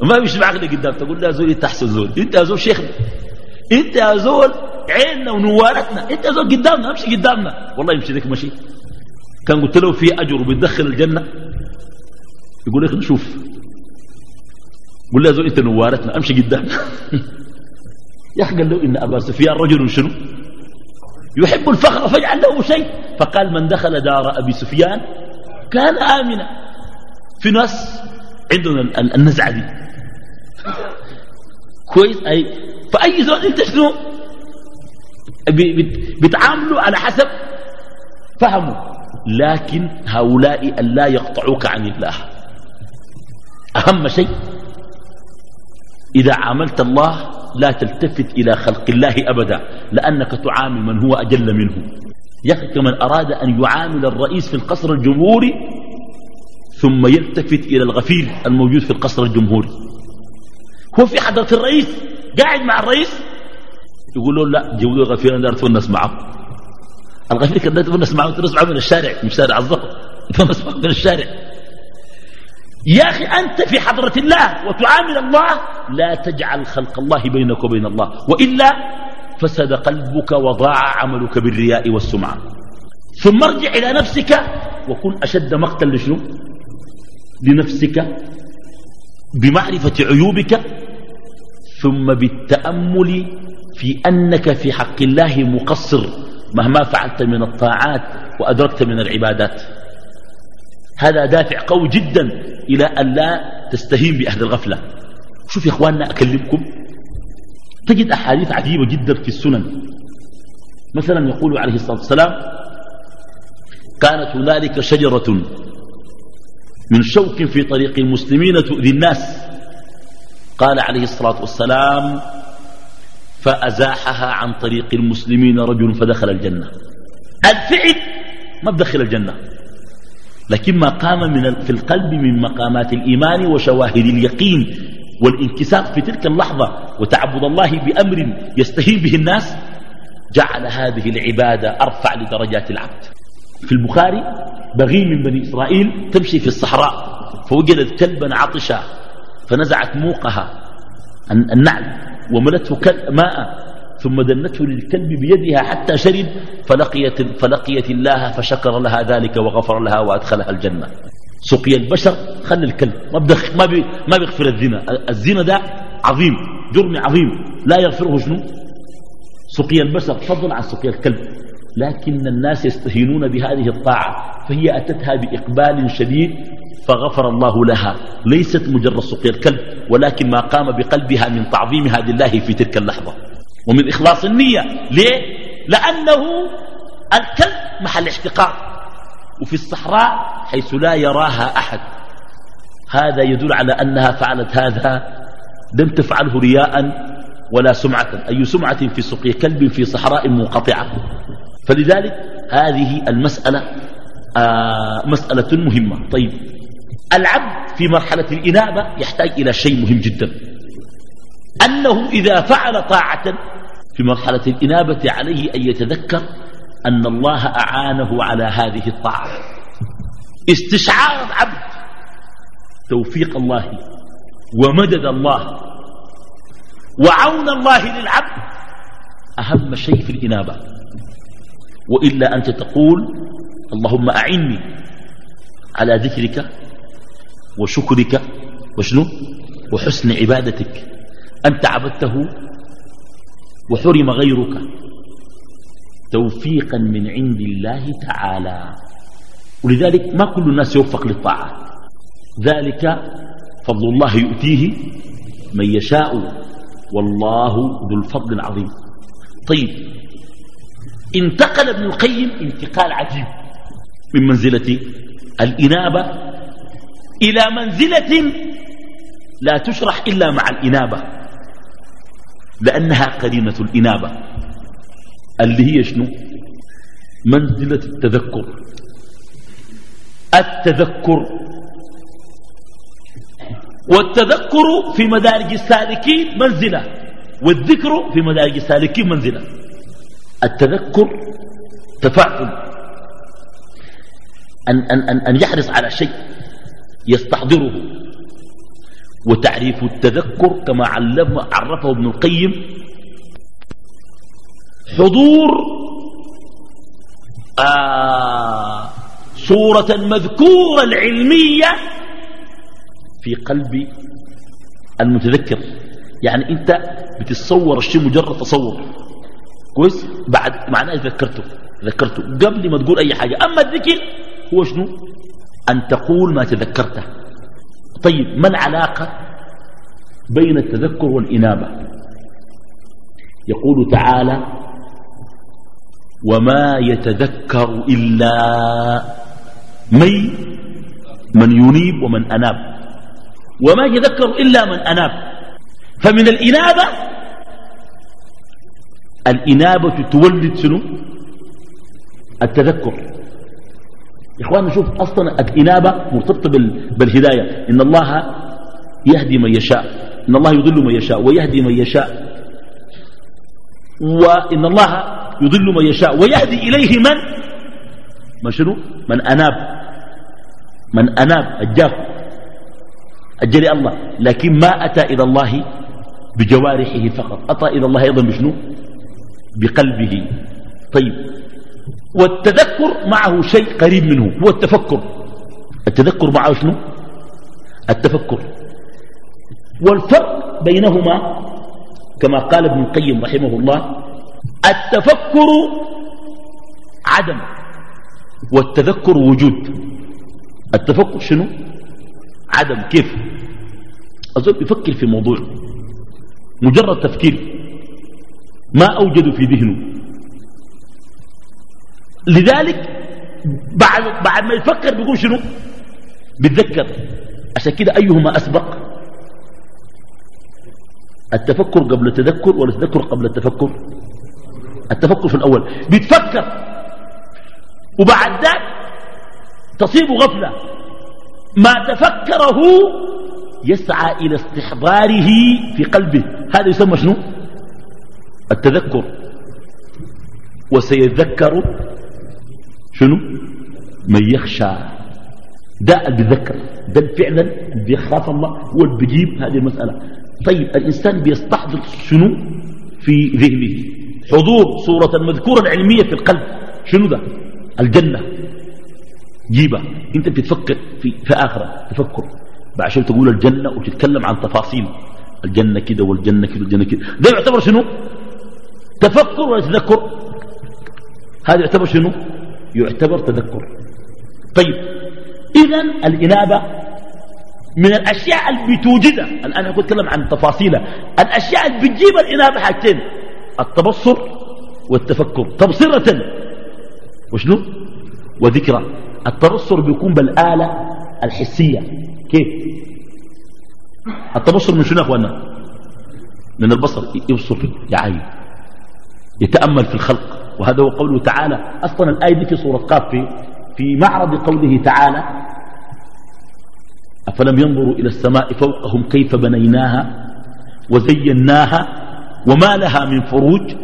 ما بيشبع عقلي قدام تقول له زول انت أحسن زول. انت يا زول شيخنا. انت يا زول عيننا ونوارتنا. انت يا زول قدامنا امشي قدامنا. والله يمشي لك مشي كان قلت له في أجر وبتدخل الجنة. يقول لك نشوف قول له يا زول انت نوارتنا. امشي قدامنا. يا أخي قال له إن أبا سفيان رجل شنو؟ يحب الفخر فاجعل له شيء. فقال من دخل دار أبي سفيان كان آمنا. في ناس عندنا النزعة دي. كويس؟ أي. فأي زول أنت شنو؟ بيتعاملوا على حسب فهموا لكن هؤلاء لا يقطعوك عن الله. أهم شيء إذا عاملت الله لا تلتفت إلى خلق الله أبدا لأنك تعامل من هو أجل منه. يا أخي كمن أراد أن يعامل الرئيس في القصر الجمهوري ثم يلتفت إلى الغفير الموجود في القصر الجمهوري. هو في حضرة الرئيس قاعد مع الرئيس. يقول له لا جودوا الغفير أنا اتونس معه. الغفير كان اتونس معه اتونس معه من الشارع مش شارع الظهر اتونس معه من الشارع. يا أخي أنت في حضرة الله وتعامل الله لا تجعل خلق الله بينك وبين الله وإلا فسد قلبك وضاع عملك بالرياء والسمعة. ثم ارجع إلى نفسك وكن أشد مقتا لشنو؟ لنفسك. بمعرفة عيوبك ثم بالتأمل في أنك في حق الله مقصر مهما فعلت من الطاعات وأدركت من العبادات. هذا دافع قوي جدا إلى أن لا تستهين بأهل الغفلة. شوف يا إخواننا أكلمكم. تجد أحاديث عجيبة جدا في السنن. مثلا يقول عليه الصلاة والسلام كانت هنالك شجرة من شوك في طريق المسلمين تؤذي الناس. قال عليه الصلاة والسلام فأزاحها عن طريق المسلمين رجل فدخل الجنة. الفعل ما بدخل الجنة لكن ما قام من في القلب من مقامات الإيمان وشواهد اليقين والانكسار في تلك اللحظة وتعبد الله بأمر يستهين به الناس جعل هذه العبادة أرفع لدرجات العبد. في البخاري بغي من بني إسرائيل تمشي في الصحراء فوجدت كلبا عطشا فنزعت موقها النعل وملته ماء ثم دنته للكلب بيدها حتى شرب فلقيت, فلقيت الله فشكر لها ذلك وغفر لها وأدخلها الجنة. سقي البشر خلي الكلب ما, ما, بي ما بيغفر الزنا. الزنا ده عظيم جرم عظيم لا يغفره شنو؟ سقي البشر فضلا عن سقي الكلب. لكن الناس يستهينون بهذه الطاعة فهي أتتها بإقبال شديد فغفر الله لها. ليست مجرد سقي الكلب ولكن ما قام بقلبها من تعظيمها لله في تلك اللحظة. ومن إخلاص النية ليه؟ لأنه الكلب محل احتقار. وفي الصحراء حيث لا يراها أحد. هذا يدل على أنها فعلت هذا لم تفعله رياء ولا سمعة. أي سمعة في سقي كلب في صحراء منقطعة. فلذلك هذه المسألة آه مسألة مهمة. طيب العبد في مرحلة الإنابة يحتاج إلى شيء مهم جدا. أنه إذا فعل طاعة في مرحلة الإنابة عليه أن يتذكر أن الله أعانه على هذه الطاعة. استشعار العبد توفيق الله ومدد الله وعون الله للعبد أهم شيء في الإنابة. وإلا أنت تقول اللهم أعني على ذكرك وشكرك وشنو؟ وحسن عبادتك. أنت عبدته وحرم غيرك. توفيقا من عند الله تعالى. ولذلك ما كل الناس يوفق للطاعة. ذلك فضل الله يؤتيه من يشاء. والله ذو الفضل العظيم. طيب انتقل ابن القيم انتقال عجيب من منزلة الإنابة إلى منزلة لا تشرح إلا مع الإنابة لأنها قرينة الإنابة. اللي هي شنو؟ منزلة التذكر. التذكر. والتذكر في مدارج السالكين منزلة والذكر في مدارج السالكين منزلة. التذكر تفاعل أن, أن, أن, أن يحرص على شيء يستحضره. وتعريف التذكر كما علم عرفه ابن القيم حضور آه صورة مذكورة العلمية في قلب المتذكر. يعني أنت بتتصور الشيء مجرد تصور. كويس؟ بعد معناه ذكرته ذكرته قبل ما تقول أي حاجة. أما الذكر هو شنو؟ أن تقول ما تذكرته. طيب ما العلاقة بين التذكر والإنابة؟ يقول تعالى وما يتذكر إلا من من ينيب ومن أناب. وما يتذكر إلا من أناب. فمن الإنابة الإنابة تولد شنو؟ التذكر. يا إخواننا شوف أصلا الإنابة مرتبطة بالهداية. إن الله يهدي من يشاء. إن الله يضل من يشاء ويهدي من يشاء. وإن الله يضل من يشاء ويهدي إليه من؟ ما شنو؟ من أناب. من أناب الجاف أجل الله. لكن ما أتى إلى الله بجوارحه فقط. أتى إلى الله أيضا بشنو؟ بقلبه. طيب. والتذكر معه شيء قريب منه هو التفكر. التذكر معه شنو؟ التفكر. والفرق بينهما كما قال ابن القيم رحمه الله التفكر عدم والتذكر وجود. التفكر شنو؟ عدم. كيف؟ أظن يفكر في موضوع. مجرد تفكير. ما أوجد في ذهنه. لذلك بعد, بعد ما يفكر بيقول شنو؟ بيتذكر. عشان كده أيهما أسبق؟ التفكر قبل التذكر ولا التذكر قبل التفكر؟ التفكر في الأول. بيتفكر. وبعد ذلك تصيب غفلة. ما تفكره يسعى إلى استحضاره في قلبه. هذا يسمى شنو؟ التذكر. وسيذكر شنو؟ من يخشى. ده اللي بيذكر ده فعلا بيخاف الله. هو اللي بيجيب هذه المسألة. طيب الإنسان بيستحضر شنو؟ في ذهنه. حضور صورة المذكورة العلمية في القلب. شنو ده؟ الجنة. جيبة أنت بتفكر في, في آخرة. تفكر. بعشان تقول الجنة وتتكلم عن تفاصيل. الجنة كده والجنة كده والجنة كده. ده يعتبر شنو؟ تفكر ولا تذكر هذا يعتبر شنو؟ يعتبر تذكر. طيب إذا الإنابة من الأشياء اللي بتوجدها الآن أقول أتكلم عن تفاصيلها. الأشياء اللي بتجيب الإنابة حاجتين التبصر والتفكر. تبصرة. وشنو؟ وذكرى. التبصر بيكون بالآلة الحسية. كيف؟ التبصر من شنو يا أخوانا؟ من البصر. يبصر يعاين يتأمل في الخلق. وهذا هو قوله تعالى أصلا الآية دي في سورة قاف في, في معرض قوله تعالى أفلم ينظروا إلى السماء فوقهم كيف بنيناها وزيناها وما لها من فروج؟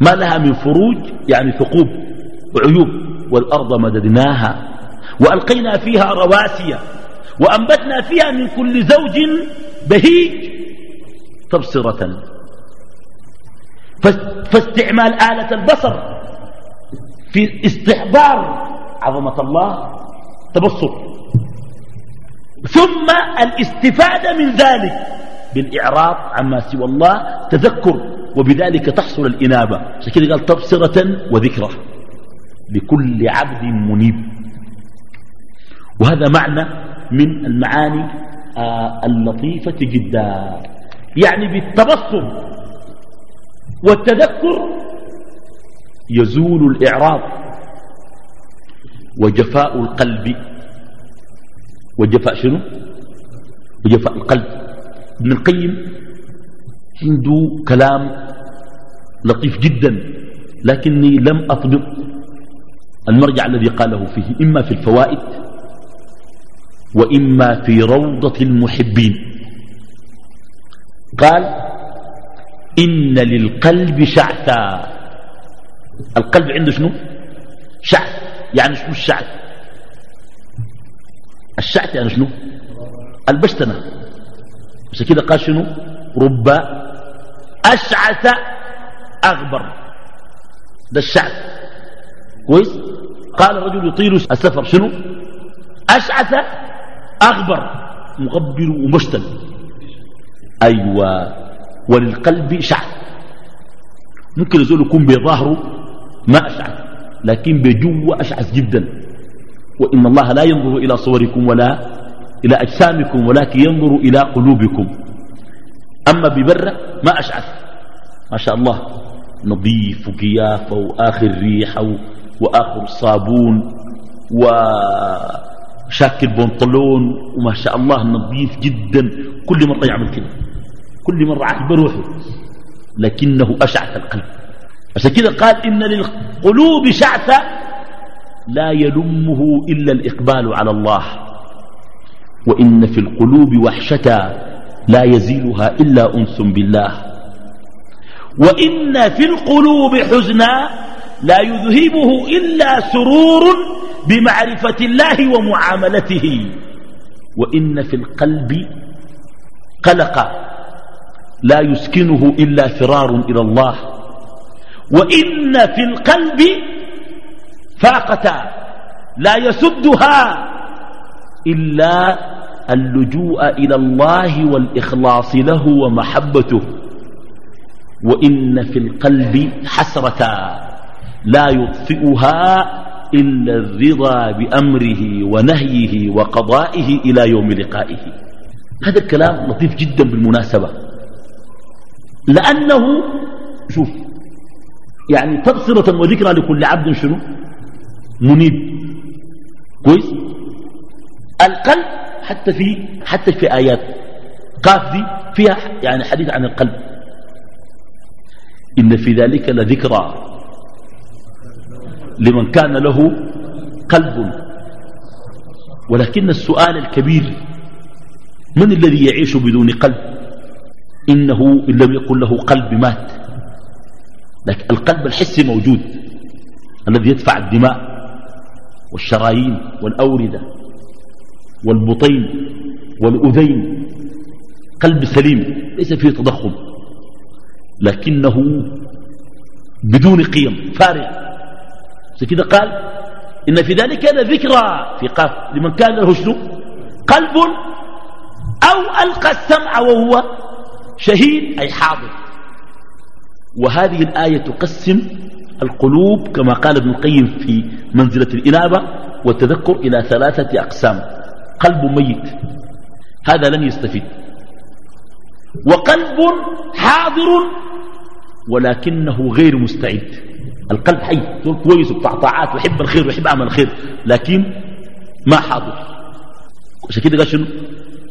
ما لها من فروج؟ يعني ثقوب وعيوب. والأرض مددناها وألقينا فيها رواسي وأنبتنا فيها من كل زوج بهيج تبصرة. فاستعمال آلة البصر في استحضار عظمة الله تبصر. ثم الاستفادة من ذلك بالإعراض عما سوى الله تذكر وبذلك تحصل الإنابة. عشان كده قال تبصرة وذكرى لكل عبد منيب. وهذا معنى من المعاني آه اللطيفة جدا. يعني بالتبصر والتذكر يزول الإعراض وجفاء القلب. وجفاء شنو؟ وجفاء القلب. ابن القيم عنده كلام لطيف جدا لكني لم أطبق المرجع الذي قاله فيه إما في الفوائد وإما في روضة المحبين. قال إن للقلب شعثا. القلب عنده شنو؟ شعث. يعني شنو الشعث؟ الشعث يعني شنو؟ البشتنة. عشان كده قال شنو؟ رب أشعث أغبر. ده الشعث. كويس؟ قال الرجل يطيل السفر. شنو؟ أشعث أغبر. مغبر ومشتل. أيوة. وللقلب شعث ممكن الزول يكون بظاهره ما أشعث لكن بجوه أشعث جدا. وإن الله لا ينظر إلى صوركم ولا إلى أجسامكم ولكن ينظر إلى قلوبكم. أما ببرة ما أشعث. ما شاء الله نظيف وكيافة وآخر ريحة وآخر صابون وشاكل بنطلون وما شاء الله نظيف جدا. كل مرة يعمل كده. كل مرة عاد بروحه لكنه أشعث القلب. عشان كده قال إن للقلوب شعثة لا يلمه إلا الإقبال على الله. وإن في القلوب وحشة لا يزيلها إلا أنس بالله. وإن في القلوب حزنا لا يذهبه إلا سرور بمعرفة الله ومعاملته. وإن في القلب قلقا لا يسكنه إلا فرار إلى الله. وإن في القلب فاقة لا يسدها إلا اللجوء إلى الله والإخلاص له ومحبته. وإن في القلب حسرة لا يطفئها إلا الرضا بأمره ونهيه وقضائه إلى يوم لقائه. هذا الكلام لطيف جدا بالمناسبة. لأنه شوف يعني تبصرة وذكرى لكل عبد شنو؟ منيب. كويس؟ القلب حتى في حتى في آيات. قاف دي فيها يعني حديث عن القلب. إن في ذلك لذكرى. لمن كان له قلب. ولكن السؤال الكبير من الذي يعيش بدون قلب؟ إنه إن لم يكن له قلب مات. لكن القلب الحسي موجود الذي يدفع الدماء والشرايين والأوردة والبطين والأذين. قلب سليم ليس فيه تضخم لكنه بدون قيم فارغ. كده قال إن في ذلك لذكرى. في قاف لمن كان له شنو؟ قلب أو ألقى السمع وهو شهيد أي حاضر. وهذه الآية تقسم القلوب كما قال ابن القيم في منزلة الإنابة والتذكر إلى ثلاثة أقسام. قلب ميت هذا لن يستفيد. وقلب حاضر ولكنه غير مستعد. القلب حي كويس وبتاع طاعات ويحب الخير ويحب عمل الخير لكن ما حاضر. عشان كده قال شنو؟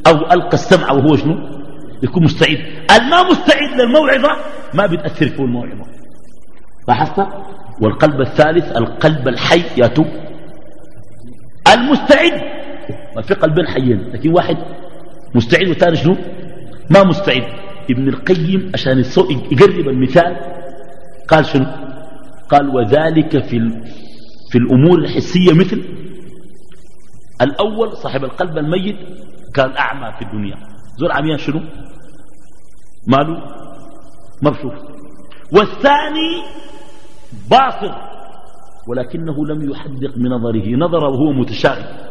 أو ألقى السمع وهو شنو؟ يكون مستعد. الما مستعد للموعظة ما بتاثر فيه الموعظه لاحظت؟ والقلب الثالث القلب الحي ياتو المستعد. ما في قلبين حيين لكن واحد. مستعد والثاني شنو؟ ما مستعد. ابن القيم عشان يقرب المثال قال شنو؟ قال وذلك في في الأمور الحسية مثل الأول صاحب القلب الميت كان أعمى في الدنيا. زول عميان شنو؟ ماله؟ ما بشوف والثاني باصر ولكنه لم يحدق من نظره نظر وهو متشاغل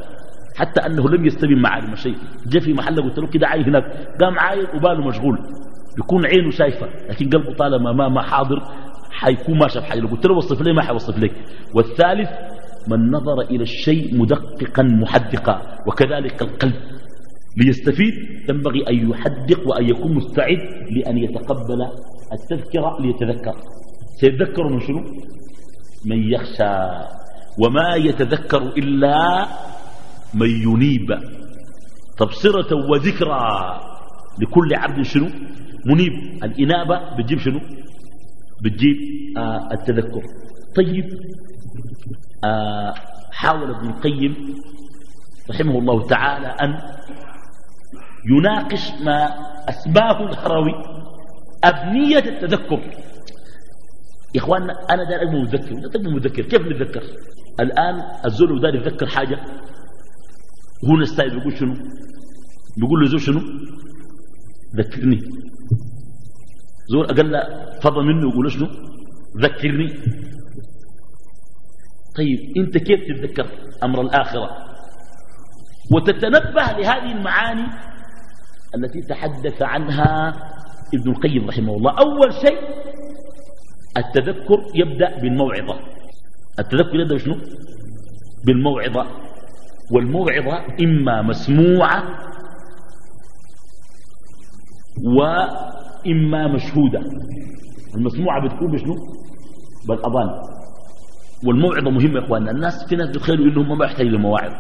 حتى أنه لم يستبين معالم شيء جاء في محل قلت له كده عايز هناك. قام عايز وباله مشغول. يكون عينه شايفة لكن قلبه طالما ما, ما حاضر حيكون ما شاف حاجة. قلت له وصف لي ما حيوصف لك. والثالث من نظر إلى الشيء مدققا محدقا وكذلك القلب. ليستفيد ينبغي أن يحدق وأن يكون مستعد لأن يتقبل التذكرة ليتذكر. سيتذكر من شنو؟ من يخشى. وما يتذكر إلا من ينيب. تبصرة وذكرى. لكل عبد شنو؟ منيب. الإنابة بتجيب شنو؟ بتجيب آه التذكر. طيب آه حاول ابن القيم رحمه الله تعالى أن يناقش ما أسماه الهروي أبنية التذكر. يا إخواننا أنا دار أبني مذكر أبني مذكر كيف نتذكر؟ الآن الزول دار يتذكر حاجة هو نستايل بيقول شنو؟ بيقول له زول شنو؟ ذكرني. زول أقل فضل منه يقول شنو؟ ذكرني. طيب أنت كيف تتذكر أمر الآخرة؟ وتتنبه لهذه المعاني التي تحدث عنها ابن القيم رحمه الله. أول شيء التذكر يبدأ بالموعظة. التذكر يبدأ شنو بالموعظة. والموعظة إما مسموعة وإما مشهودة. المسموعة بتكون بشنو؟ بالأذان. والموعظة مهمة يا إخواننا. الناس في ناس بيتخيلوا إنهم ما يحتاج لمواعظ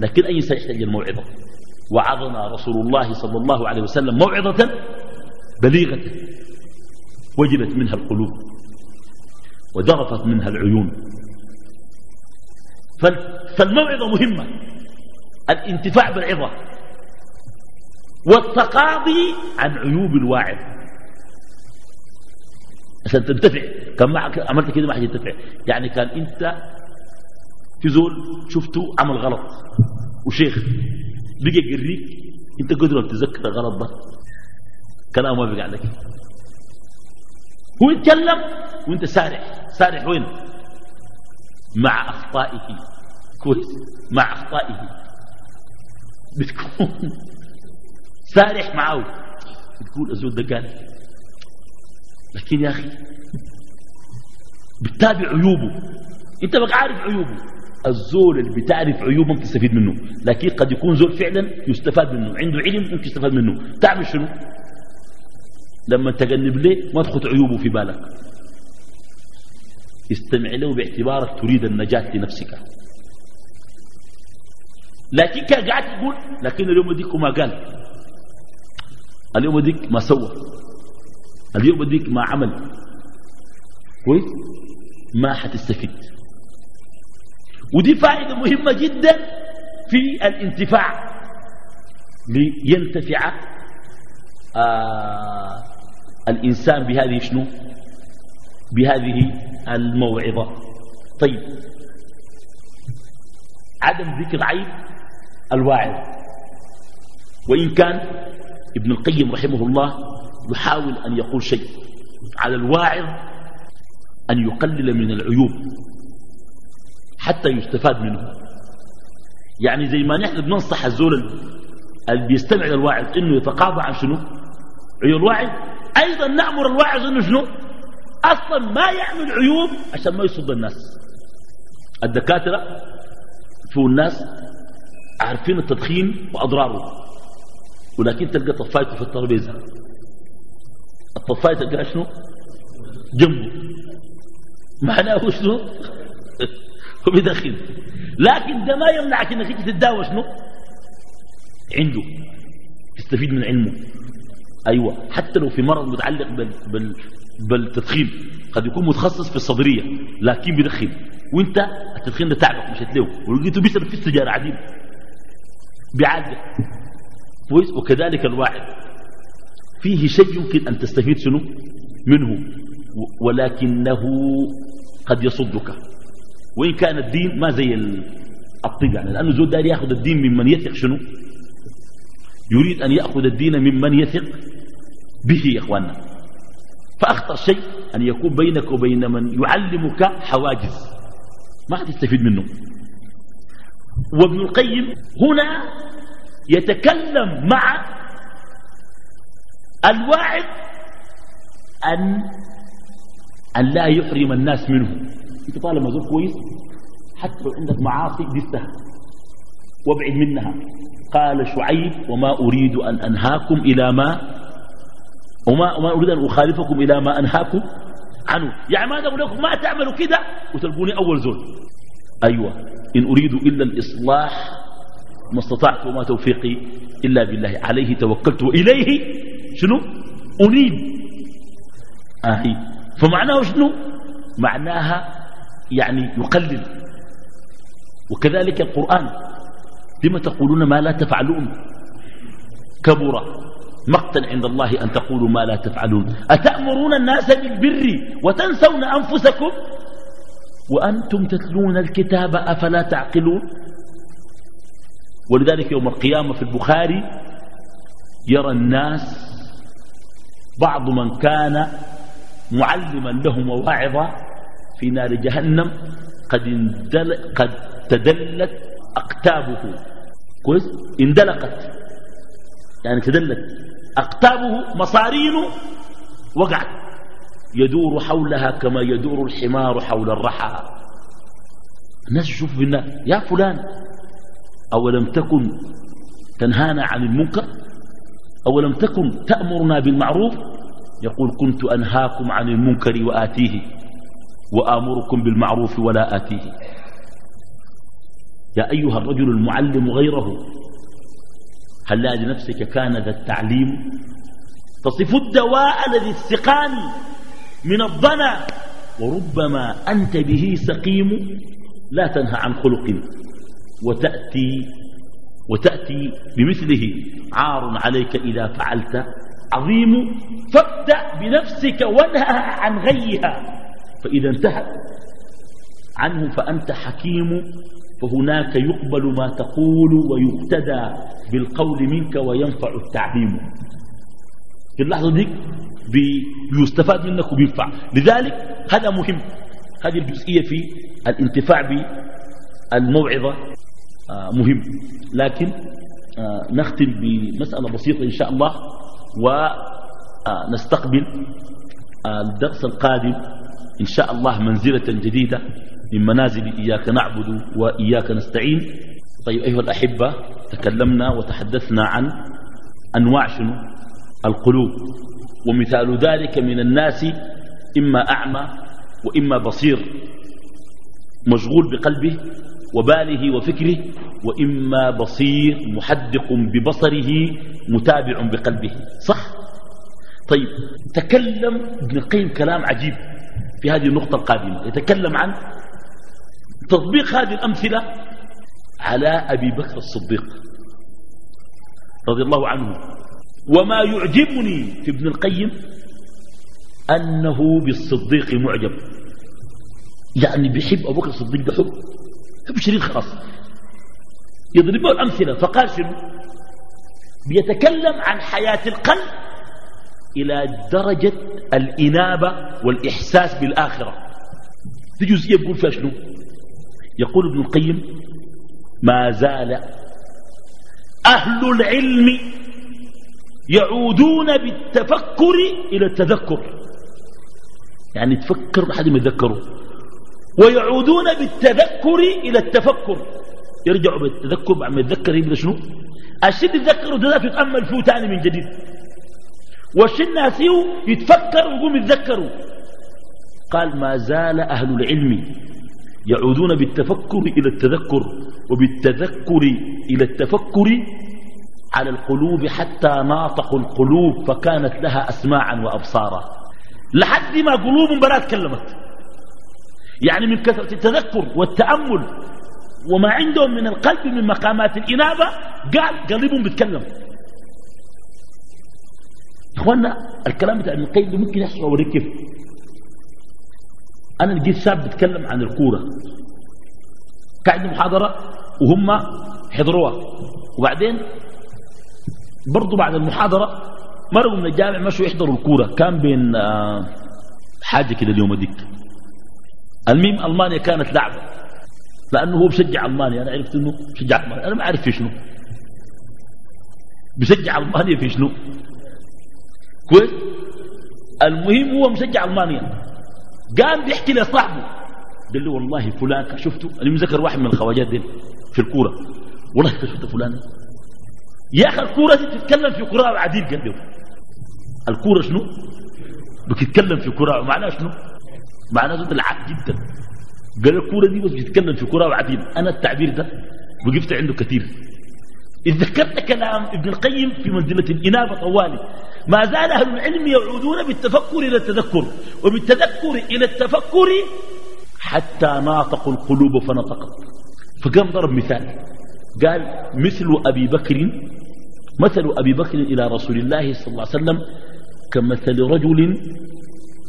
لكن أي إنسان يحتاج للموعظة؟ وعظنا رسول الله صلى الله عليه وسلم موعظة بليغة وجلت منها القلوب وذرفت منها العيون. فالموعظة مهمة الانتفاع بالعظة والتقاضي عن عيوب الواعظ. عشان تنتفع كان ما عملت كده ما حينتفع يعني كان انت في زول شفته عمل غلط وشيخ بقى يقريك. انت قدر تذكر غلط ده كلام ما بقى لك. هو يتكلم وانت سارح. سارح وين؟ مع أخطائه. كويس. مع أخطائه. بتكون سارح معه. بتقول الزول ده لكن يا أخي بتتابع عيوبه. انت بقى عارف عيوبه. الزول اللي بتعرف عيوبه ممكن تستفيد منه. لكن قد يكون زول فعلا يستفاد منه. عنده علم ممكن يستفاد منه. تعمل شنو؟ لما تجنب ليه ما تخط عيوبه في بالك. استمع له باعتبارك تريد النجاة لنفسك. لكن كان قاعد يقول لكن اليوم ديك ما قال. اليوم ديك ما سوى. اليوم ديك ما عمل. كويس؟ ما حتستفيد. ودي فائدة مهمة جدا في الانتفاع لينتفع آه الإنسان بهذه شنو؟ بهذه الموعظة. طيب عدم ذكر عيب الواعظ. وإن كان ابن القيم رحمه الله يحاول أن يقول شيء على الواعظ أن يقلل من العيوب. حتى يستفاد منه. يعني زي ما نحن بننصح الزول اللي بيستمع للواعظ إنه يتقاضى عن شنو؟ عيوب الواعظ. أيضا نأمر الواعظ إنه شنو؟ أصلا ما يعمل عيوب عشان ما يصد الناس. الدكاترة فو الناس؟ عارفين التدخين وأضراره. ولكن تلقى طفايته في الترابيزة. الطفاية تلقى شنو؟ جنبه. معناه شنو؟ هو بيدخن. لكن ده ما يمنعك إنك تيجي تتداوى شنو؟ عنده. تستفيد من علمه. أيوه. حتى لو في مرض متعلق بال بال بالتدخين قد يكون متخصص في الصدرية لكن بيدخن. وأنت التدخين ده تعبك مش هتلاقيه. ولقيته بيشرب في السجاره عديد بيعالجك. كويس؟ وكذلك الواحد. فيه شيء يمكن أن تستفيد شنو؟ منه. ولكنه قد يصدك. وإن كان الدين ما زي الطب يعني لأنه زود داري يأخذ الدين ممن يثق شنو؟ يريد أن يأخذ الدين ممن يثق به يا إخواننا. فأخطر شيء أن يكون بينك وبين من يعلمك حواجز. ما حتستفيد منه. وابن القيم هنا يتكلم مع الواعد أن أن لا يحرم الناس منه. انت طالما زول كويس حتى لو عندك معاصي دستها وابعد منها. قال شعيب وما أريد أن أنهاكم إلى ما وما, وما أريد أن أخالفكم إلى ما أنهاكم عنه. يعني ما أقول لكم؟ ما تعملوا كده؟ وتلقوني أول زول. أيوة. إن أريد إلا الإصلاح ما استطعت وما توفيقي إلا بالله. عليه توكلت وإليه شنو؟ أنيب. آهي فمعناه شنو؟ معناها يعني يقلل. وكذلك القرآن. لما تقولون ما لا تفعلون. كبر مقتا عند الله أن تقولوا ما لا تفعلون. أتأمرون الناس بالبر وتنسون أنفسكم؟ وأنتم تتلون الكتاب أفلا تعقلون؟ ولذلك يوم القيامة في البخاري يرى الناس بعض من كان معلما لهم وواعظا في نار جهنم قد, قد تدلت أقتابه. كويس؟ اندلقت. يعني تدلت. أقتابه مصارين وقعت. يدور حولها كما يدور الحمار حول الرحى. الناس يشوف في النار يا فلان أولم تكن تنهانا عن المنكر؟ أولم تكن تأمرنا بالمعروف؟ يقول كنت أنهاكم عن المنكر وآتيه. وآمركم بالمعروف ولا آتيه. يا أيها الرجل المعلم غيره هل لا لنفسك كان ذا التعليم؟ تصف الدواء الذي السقام من الضنا وربما أنت به سقيم. لا تنهى عن خلق وتأتي وتأتي بمثله. عار عليك إذا فعلت عظيم فابدأ بنفسك وانهى عن غيها. فإذا انتهت عنه فأنت حكيم فهناك يقبل ما تقول ويقتدى بالقول منك وينفع التعليم في اللحظة دي بيستفاد منك وبينفع. لذلك هذا مهم. هذه الجزئية في الانتفاع بالموعظة آه، مهم. لكن آه، نختم بمسألة بسيطة إن شاء الله ونستقبل آه، الدرس القادم إن شاء الله منزلة جديدة من منازل إياك نعبد وإياك نستعين. طيب أيها الأحبة تكلمنا وتحدثنا عن أنواع شنو؟ القلوب. ومثال ذلك من الناس إما أعمى وإما بصير. مشغول بقلبه وباله وفكره وإما بصير محدق ببصره متابع بقلبه. صح؟ طيب تكلم ابن القيم كلام عجيب. في هذه النقطة القادمة يتكلم عن تطبيق هذه الأمثلة على أبي بكر الصديق رضي الله عنه. وما يعجبني في ابن القيم أنه بالصديق معجب. يعني بيحب أبو بكر الصديق ده حب حب شديد خلاص. يضربه الأمثلة فقال شنو؟ بيتكلم عن حياة القلب إلى درجة الإنابة والإحساس بالآخرة. دي جزئية بيقول فيها شنو؟ يقول ابن القيم ما زال أهل العلم يعودون بالتفكر إلى التذكر. يعني تفكر لحد ما يتذكروا. ويعودون بالتذكر إلى التفكر. يرجعوا بالتذكر بعد ما يتذكر يبدأ شنو؟ الشيء يتذكره ده يتأمل فيه تاني من جديد. والشيء ناسيه يتفكر ويقوم يتذكروا. قال ما زال أهل العلم يعودون بالتفكر إلى التذكر وبالتذكر إلى التفكر على القلوب حتى ناطقوا القلوب فكانت لها أسماعا وأبصارا. لحد ما قلوب بلا تكلمت. يعني من كثرة التذكر والتأمل. وما عندهم من القلب من مقامات الإنابة قال قلبهم بيتكلم. إخوانا الكلام بتاع ابن القيم ممكن يحصل أوريك كيف. أنا لقيت شاب بيتكلم عن الكورة. قاعد محاضرة وهم حضروها. وبعدين برضو بعد المحاضرة مرقوا من الجامع مشوا يحضروا الكورة. كان بين آه، حاجة كده اليوم ديك الميم ألمانيا كانت لعبة. لأنه هو بشجع ألمانيا. أنا عرفت أنه بشجع ألمانيا. أنا ما أعرف في شنو. بشجع ألمانيا في شنو. كويس المهم هو مشجع ألمانيا. قام بيحكي لصاحبه. قال له والله فلان شفته؟ أنا مذكر واحد من الخواجات دي في الكورة. والله شفت فلان؟ يا أخي الكورة دي تتكلم في كراع عديد قال له. الكورة شنو؟ بتتكلم في كراع معناها شنو؟ معناها زود العاد جدا. قال الكورة دي بس بتتكلم في كراع عديد. أنا التعبير ده وقفت عنده كثير. إذ ذكرت كلام ابن القيم في منزلة الإنابة طوالي. ما زال أهل العلم يعودون بالتفكر إلى التذكر وبالتذكر إلى التفكر حتى ناطقوا القلوب فنطقت. فقام ضرب مثال. قال مثل أبي بكر مثل أبي بكر إلى رسول الله صلى الله عليه وسلم كمثل رجل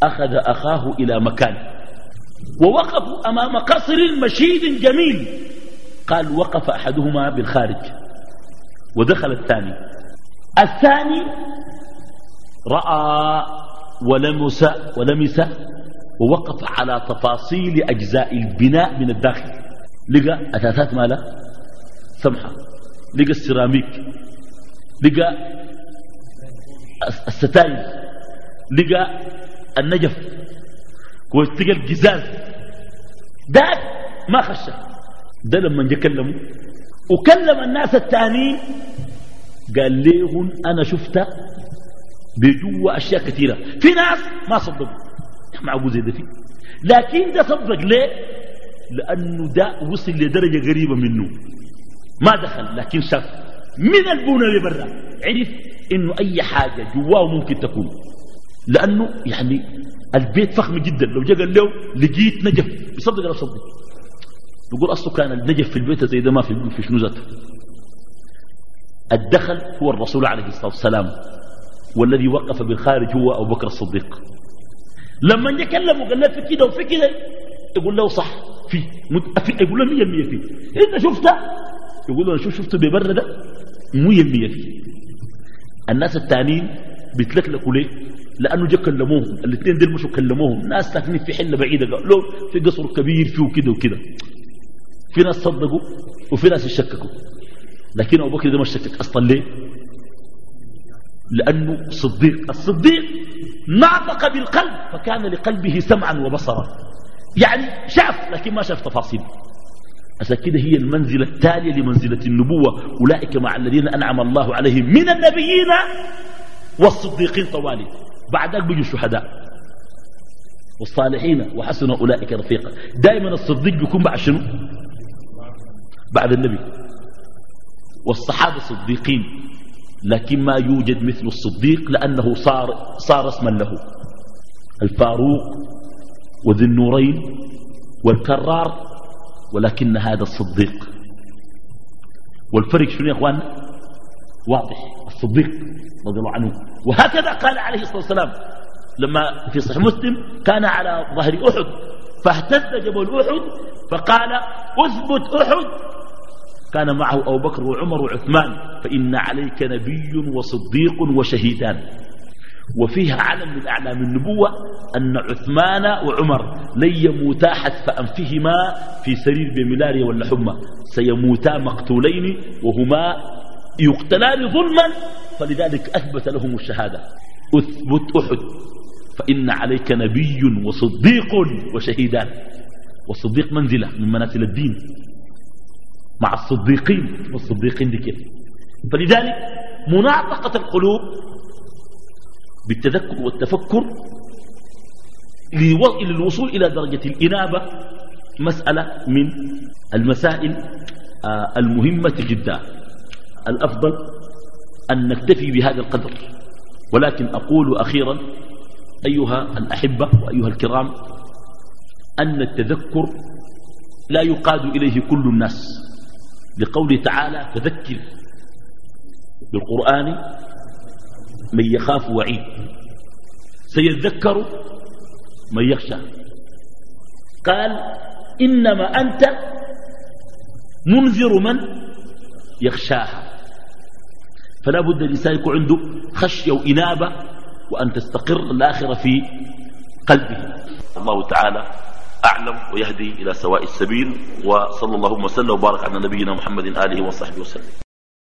أخذ أخاه إلى مكان. ووقفوا أمام قصر مشيد جميل. قال وقف أحدهما بالخارج. ودخل الثاني. الثاني رأى ولمس ولمس ووقف على تفاصيل أجزاء البناء من الداخل. لقى أثاثات ماله؟ سمحة. لقى السيراميك. لقى الستاير لقى النجف. لقى القزاز ده ما خشه. ده لما جه كلمه وكلم الناس التانيين قال لهم أنا شفت بجوا أشياء كثيرة. في ناس ما صدقوا. معقول زي ده فيه لكن ده صدق ليه؟ لأنه ده وصل لدرجة قريبة منه. ما دخل لكن شاف. من البونة اللي برا. عرف إنه أي حاجة جواه ممكن تكون. لأنه يعني البيت فخم جدا. لو جاء قال له لقيت نجف. يصدق ولا يصدق؟ يقول أصله كان النجف في البيت زي ده ما في في شنو ذاته الدخل هو الرسول عليه الصلاة والسلام والذي وقف بالخارج هو أبو بكر الصديق. لما يكلم وقال له في كده وفي كده يقول له صح فيه يقول له مية المية فيه انت شفته؟ يقول له أنا شوف شفته ببرده مية المية فيه الناس التانيين بيتلكلكوا ليه؟ لأنه جا كلموهم الاثنين دول مشوا كلموهم. ناس ساكنين في حلة بعيدة قالوا في قصر كبير فيه كده وكده. في ناس صدقوا وفي ناس يشككوا. لكن أبو بكر ده ما شكك أصلا ليه؟ لأنه صديق. الصديق ناطق بالقلب فكان لقلبه سمعا وبصرا. يعني شاف لكن ما شاف تفاصيل. عشان كده هي المنزلة التالية لمنزلة النبوة. أولئك مع الذين أنعم الله عليهم من النبيين والصديقين طوالي. بعد ذلك بيجوا الشهداء. والصالحين وحسن أولئك رفيقا. دائما الصديق بيكون بعد شنو؟ بعد النبي. والصحابة الصديقين لكن ما يوجد مثل الصديق لأنه صار, صار اسما له. الفاروق وذي النورين والكرار ولكن هذا الصديق. والفرق شنو يا إخوان؟ واضح الصديق رضي الله عنه. وهكذا قال عليه الصلاة والسلام لما في صحيح مسلم كان على ظهر أحد فاهتز جبل أحد فقال اثبت أحد كان معه أبو بكر وعمر وعثمان فإن عليك نبي وصديق وشهيدان. وفيها علم من أعلام النبوة أن عثمان وعمر لن يموتا حتف أنفهما في سرير بملاريا ولا حمى. سيموتا مقتولين وهما يقتلان ظلما فلذلك أثبت لهم الشهادة. أثبت أحد. فإن عليك نبي وصديق وشهيدان. والصديق منزلة من منازل الدين. مع الصديقين والصديقين دي كيف فلذلك مناطقة القلوب بالتذكر والتفكر للوصول إلى درجة الإنابة مسألة من المسائل آه، المهمة جدا. الأفضل أن نكتفي بهذا القدر. ولكن أقول أخيرا أيها الأحبة وأيها الكرام أن التذكر لا يقاد إليه كل الناس. لقوله تعالى فذكر بالقرآن من يخاف وعيد. سيذكر من يخشى. قال إنما أنت منذر من يخشاها. فلا بد الإنسان يكون عنده خشية وإنابة وأن تستقر الآخرة في قلبه. الله تعالى أعلم ويهدي إلى سواء السبيل وصلى الله وسلم وبارك على نبينا محمد آله وصحبه وسلم.